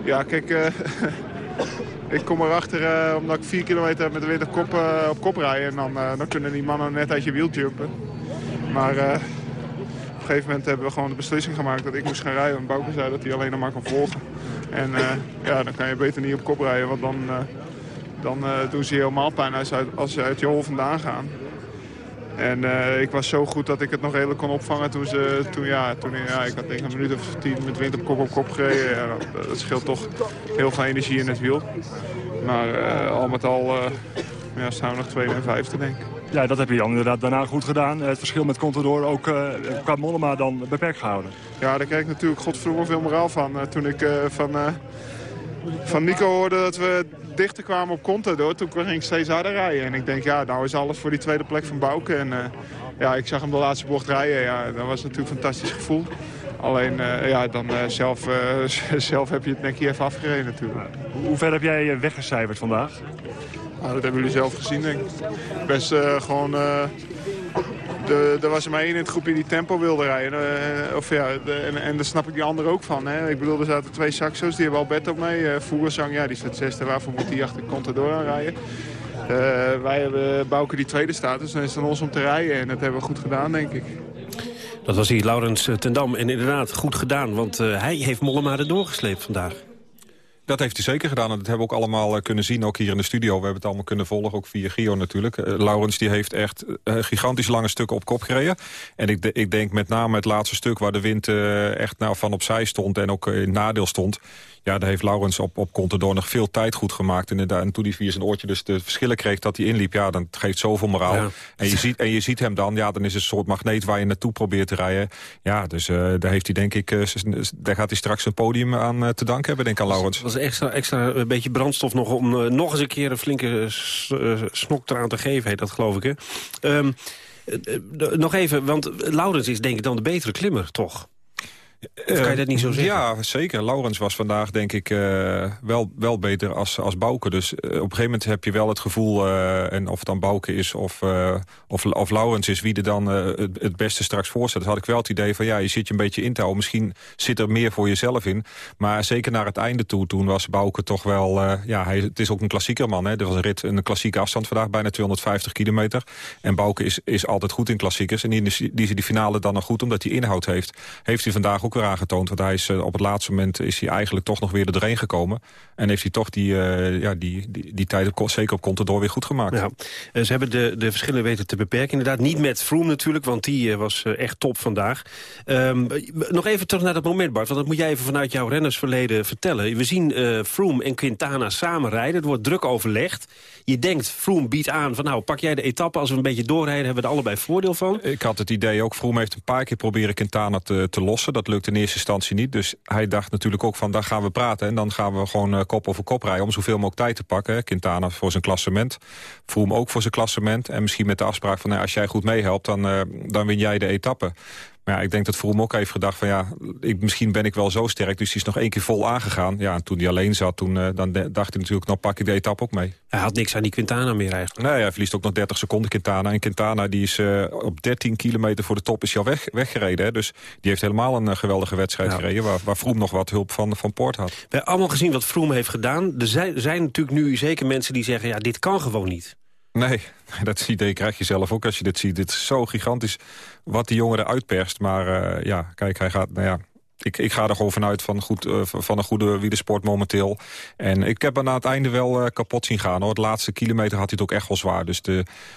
Ja, kijk, (laughs) ik kom erachter omdat ik 4 kilometer met de wind op kop, uh, op kop rij. En dan, dan kunnen die mannen net uit je wiel jumpen. Maar gegeven moment hebben we gewoon de beslissing gemaakt dat ik moest gaan rijden. En Bouke zei dat hij alleen nog maar kon volgen. En uh, ja, dan kan je beter niet op kop rijden, want dan, uh, dan uh, doen ze helemaal pijn als, als ze uit je hol vandaan gaan. En ik was zo goed dat ik het nog redelijk kon opvangen toen ze, toen, ja, toen, ja, ik had denk een minuut of tien met wind op kop op kop gereden. Ja, dat, scheelt toch heel veel energie in het wiel. Maar al met al ja, staan we nog 52 denk ik. Ja, dat heb je dan inderdaad daarna goed gedaan. Het verschil met Contador ook uh, qua Mollema dan beperkt gehouden. Ja, daar kreeg ik natuurlijk godverdomme veel moraal van. Uh, toen ik uh, van, van Nico hoorde dat we dichter kwamen op Contador. Toen ging ik steeds harder rijden. En ik denk, ja, nou is alles voor die tweede plek van Bouke. En ja, ik zag hem de laatste bocht rijden. Ja, dat was natuurlijk een fantastisch gevoel. Alleen, ja, dan zelf, (laughs) zelf heb je het nekje even afgereden natuurlijk. Hoe ver heb jij weggecijferd vandaag? Nou, dat hebben jullie zelf gezien, denk ik. Best uh, gewoon uh, de, er was maar één in het groepje die tempo wilde rijden. Uh, of ja, de, en, en daar snap ik die andere ook van. Hè. Ik bedoel, er zaten twee Saxo's, die hebben Alberto mee. Uh, Voerenzang, ja, die staat zesde. Waarvoor moet die achter Contador aan rijden? Wij hebben Bouke die tweede staat, dus dan is het aan ons om te rijden. En dat hebben we goed gedaan, denk ik. Dat was hier, Laurens Tendam. En inderdaad, goed gedaan, want hij heeft Mollema er doorgesleept vandaag. Dat heeft hij zeker gedaan en dat hebben we ook allemaal uh, kunnen zien, ook hier in de studio. We hebben het allemaal kunnen volgen, ook via Gio natuurlijk. Uh, Laurens die heeft echt gigantisch lange stukken op kop gereden. En ik, ik denk met name het laatste stuk waar de wind echt nou van opzij stond... en ook in nadeel stond ja, daar heeft Laurens op, op Contador nog veel tijd goed gemaakt. Inderdaad. En toen hij via zijn oortje dus de verschillen kreeg dat hij inliep... ja, dan geeft zoveel moraal. En, je ziet, en je ziet hem dan, ja, dan is het een soort magneet waar je naartoe probeert te rijden. Ja, dus uh, daar heeft hij denk ik, uh, daar gaat hij straks een podium aan uh, te danken hebben, denk ik aan Laurens. Dat was extra, extra een beetje brandstof nog om nog eens een keer een flinke snok eraan te geven, heet dat geloof ik, hè? Um, nog even, want Laurens is denk ik dan de betere klimmer, toch? Of kan je dat niet zo zeggen? Ja, zeker. Laurens was vandaag denk ik uh, wel, wel beter als, als Bouke. Dus uh, op een gegeven moment heb je wel het gevoel... Uh, en of het dan Bouke is of, of, of Laurens is... wie er dan het, het, beste straks voorzet. Dus had ik wel het idee van ja, je zit je een beetje in te houden. Misschien zit er meer voor jezelf in. Maar zeker naar het einde toe, toen was Bouke toch wel... ja, hij, het is ook een klassieker man. Hè. Er was een rit, een klassieke afstand vandaag, bijna 250 kilometer. En Bouke is, is altijd goed in klassiekers. En die, die, die, die finale dan nog goed, omdat hij inhoud heeft. Heeft hij vandaag ook weer aangetoond. Want hij is, uh, op het laatste moment is hij eigenlijk toch nog weer er doorheen gekomen. En heeft hij toch die, uh, ja, die, die, die tijden zeker op Contador weer goed gemaakt. Ja. Uh, ze hebben de, de verschillen weten te beperken. Inderdaad, niet met Froome natuurlijk, want die was echt top vandaag. Um, nog even terug naar dat moment, Bart. Want dat moet jij even vanuit jouw rennersverleden vertellen. We zien Froome en Quintana samen rijden. Het wordt druk overlegd. Je denkt, Froome biedt aan van nou, pak jij de etappe. Als we een beetje doorrijden, hebben we er allebei voordeel van. Ik had het idee ook, Froome heeft een paar keer proberen Quintana te, te lossen. Dat lukt in eerste instantie niet. Dus hij dacht natuurlijk ook van, dan gaan we praten... en dan gaan we gewoon uh, kop over kop rijden om zoveel mogelijk tijd te pakken. Quintana voor zijn klassement, Froome ook voor zijn klassement... en misschien met de afspraak van, nou, als jij goed meehelpt... Dan, uh, dan win jij de etappe. Maar ja, ik denk dat Vroom ook heeft gedacht van ja, ik, misschien ben ik wel zo sterk. Dus die is nog één keer vol aangegaan. Ja, en toen hij alleen zat, toen uh, dan dacht hij natuurlijk, nou pak ik de etappe ook mee. Hij had niks aan die Quintana meer eigenlijk. Nee, hij verliest ook nog 30 seconden Quintana. En Quintana die is uh, op 13 kilometer voor de top is hij al weg, weggereden. Hè? Dus die heeft helemaal een uh, geweldige wedstrijd gereden. Waar, waar Vroom nog wat hulp van, van Poort had. We hebben allemaal gezien wat Vroom heeft gedaan. Er zijn, er zijn natuurlijk nu zeker mensen die zeggen, ja, dit kan gewoon niet. Nee, (laughs) dat idee krijg je zelf ook als je dit ziet. Dit is zo gigantisch wat die jongeren uitperst. Maar uh, ja, kijk, hij gaat, nou ja, ik, ik ga er gewoon vanuit van, goed, uh, van een goede wielersport momenteel. En ik heb hem aan het einde wel uh, kapot zien gaan. Hoor. Het laatste kilometer had hij het ook echt wel zwaar. Dus de,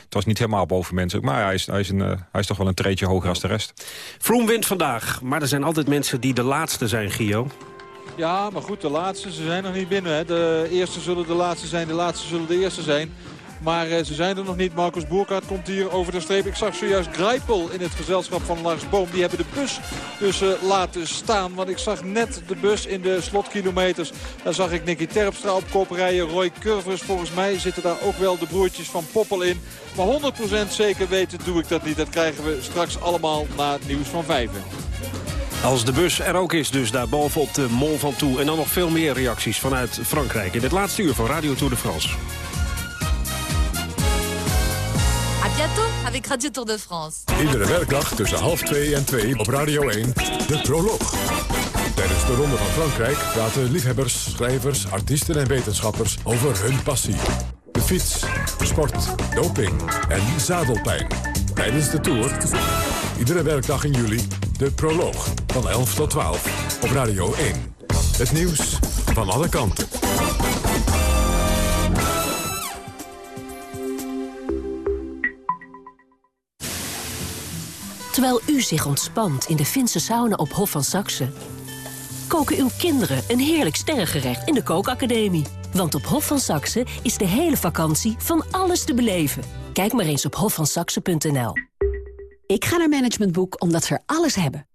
het was niet helemaal bovenmenselijk. Maar hij is, hij, is een, uh, hij is toch wel een treetje hoger als de rest. Vroom wint vandaag. Maar er zijn altijd mensen die de laatste zijn, Gio. Ja, maar goed, de laatste, ze zijn nog niet binnen. Hè. De eerste zullen de laatste zijn, de laatste zullen de eerste zijn. Maar uh, ze zijn er nog niet. Marcus Boerkaart komt hier over de streep. Ik zag zojuist Grijpel in het gezelschap van Lars Boom. Die hebben de bus dus uh, laten staan. Want ik zag net de bus in de slotkilometers. Daar zag ik Nicky Terpstra op kop rijden. Roy Curvers. Volgens mij zitten daar ook wel de broertjes van Poppel in. Maar 100% zeker weten doe ik dat niet. Dat krijgen we straks allemaal na het nieuws van 5. Als de bus er ook is, dus daar boven op de Mol van Toe. En dan nog veel meer reacties vanuit Frankrijk. In het laatste uur van Radio Tour de France. Bientôt avec Radio Tour de France. Iedere werkdag tussen half 2 en 2 op Radio 1, de proloog. Tijdens de Ronde van Frankrijk praten liefhebbers, schrijvers, artiesten en wetenschappers over hun passie. De fiets, sport, doping en zadelpijn. Tijdens de Tour, iedere werkdag in juli, de proloog van 11 tot 12 op Radio 1. Het nieuws van alle kanten. Terwijl u zich ontspant in de Finse sauna op Hof van Saxe... koken uw kinderen een heerlijk sterrengerecht in de kookacademie. Want op Hof van Saxe is de hele vakantie van alles te beleven. Kijk maar eens op hofvansaxe.nl. Ik ga naar Management Boek omdat ze er alles hebben.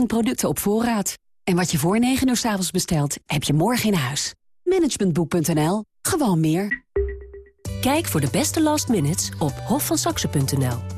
18.000 producten op voorraad. En wat je voor 9 uur s avonds bestelt, heb je morgen in huis. Managementboek.nl. Gewoon meer. Kijk voor de beste last minutes op hofvansaxe.nl.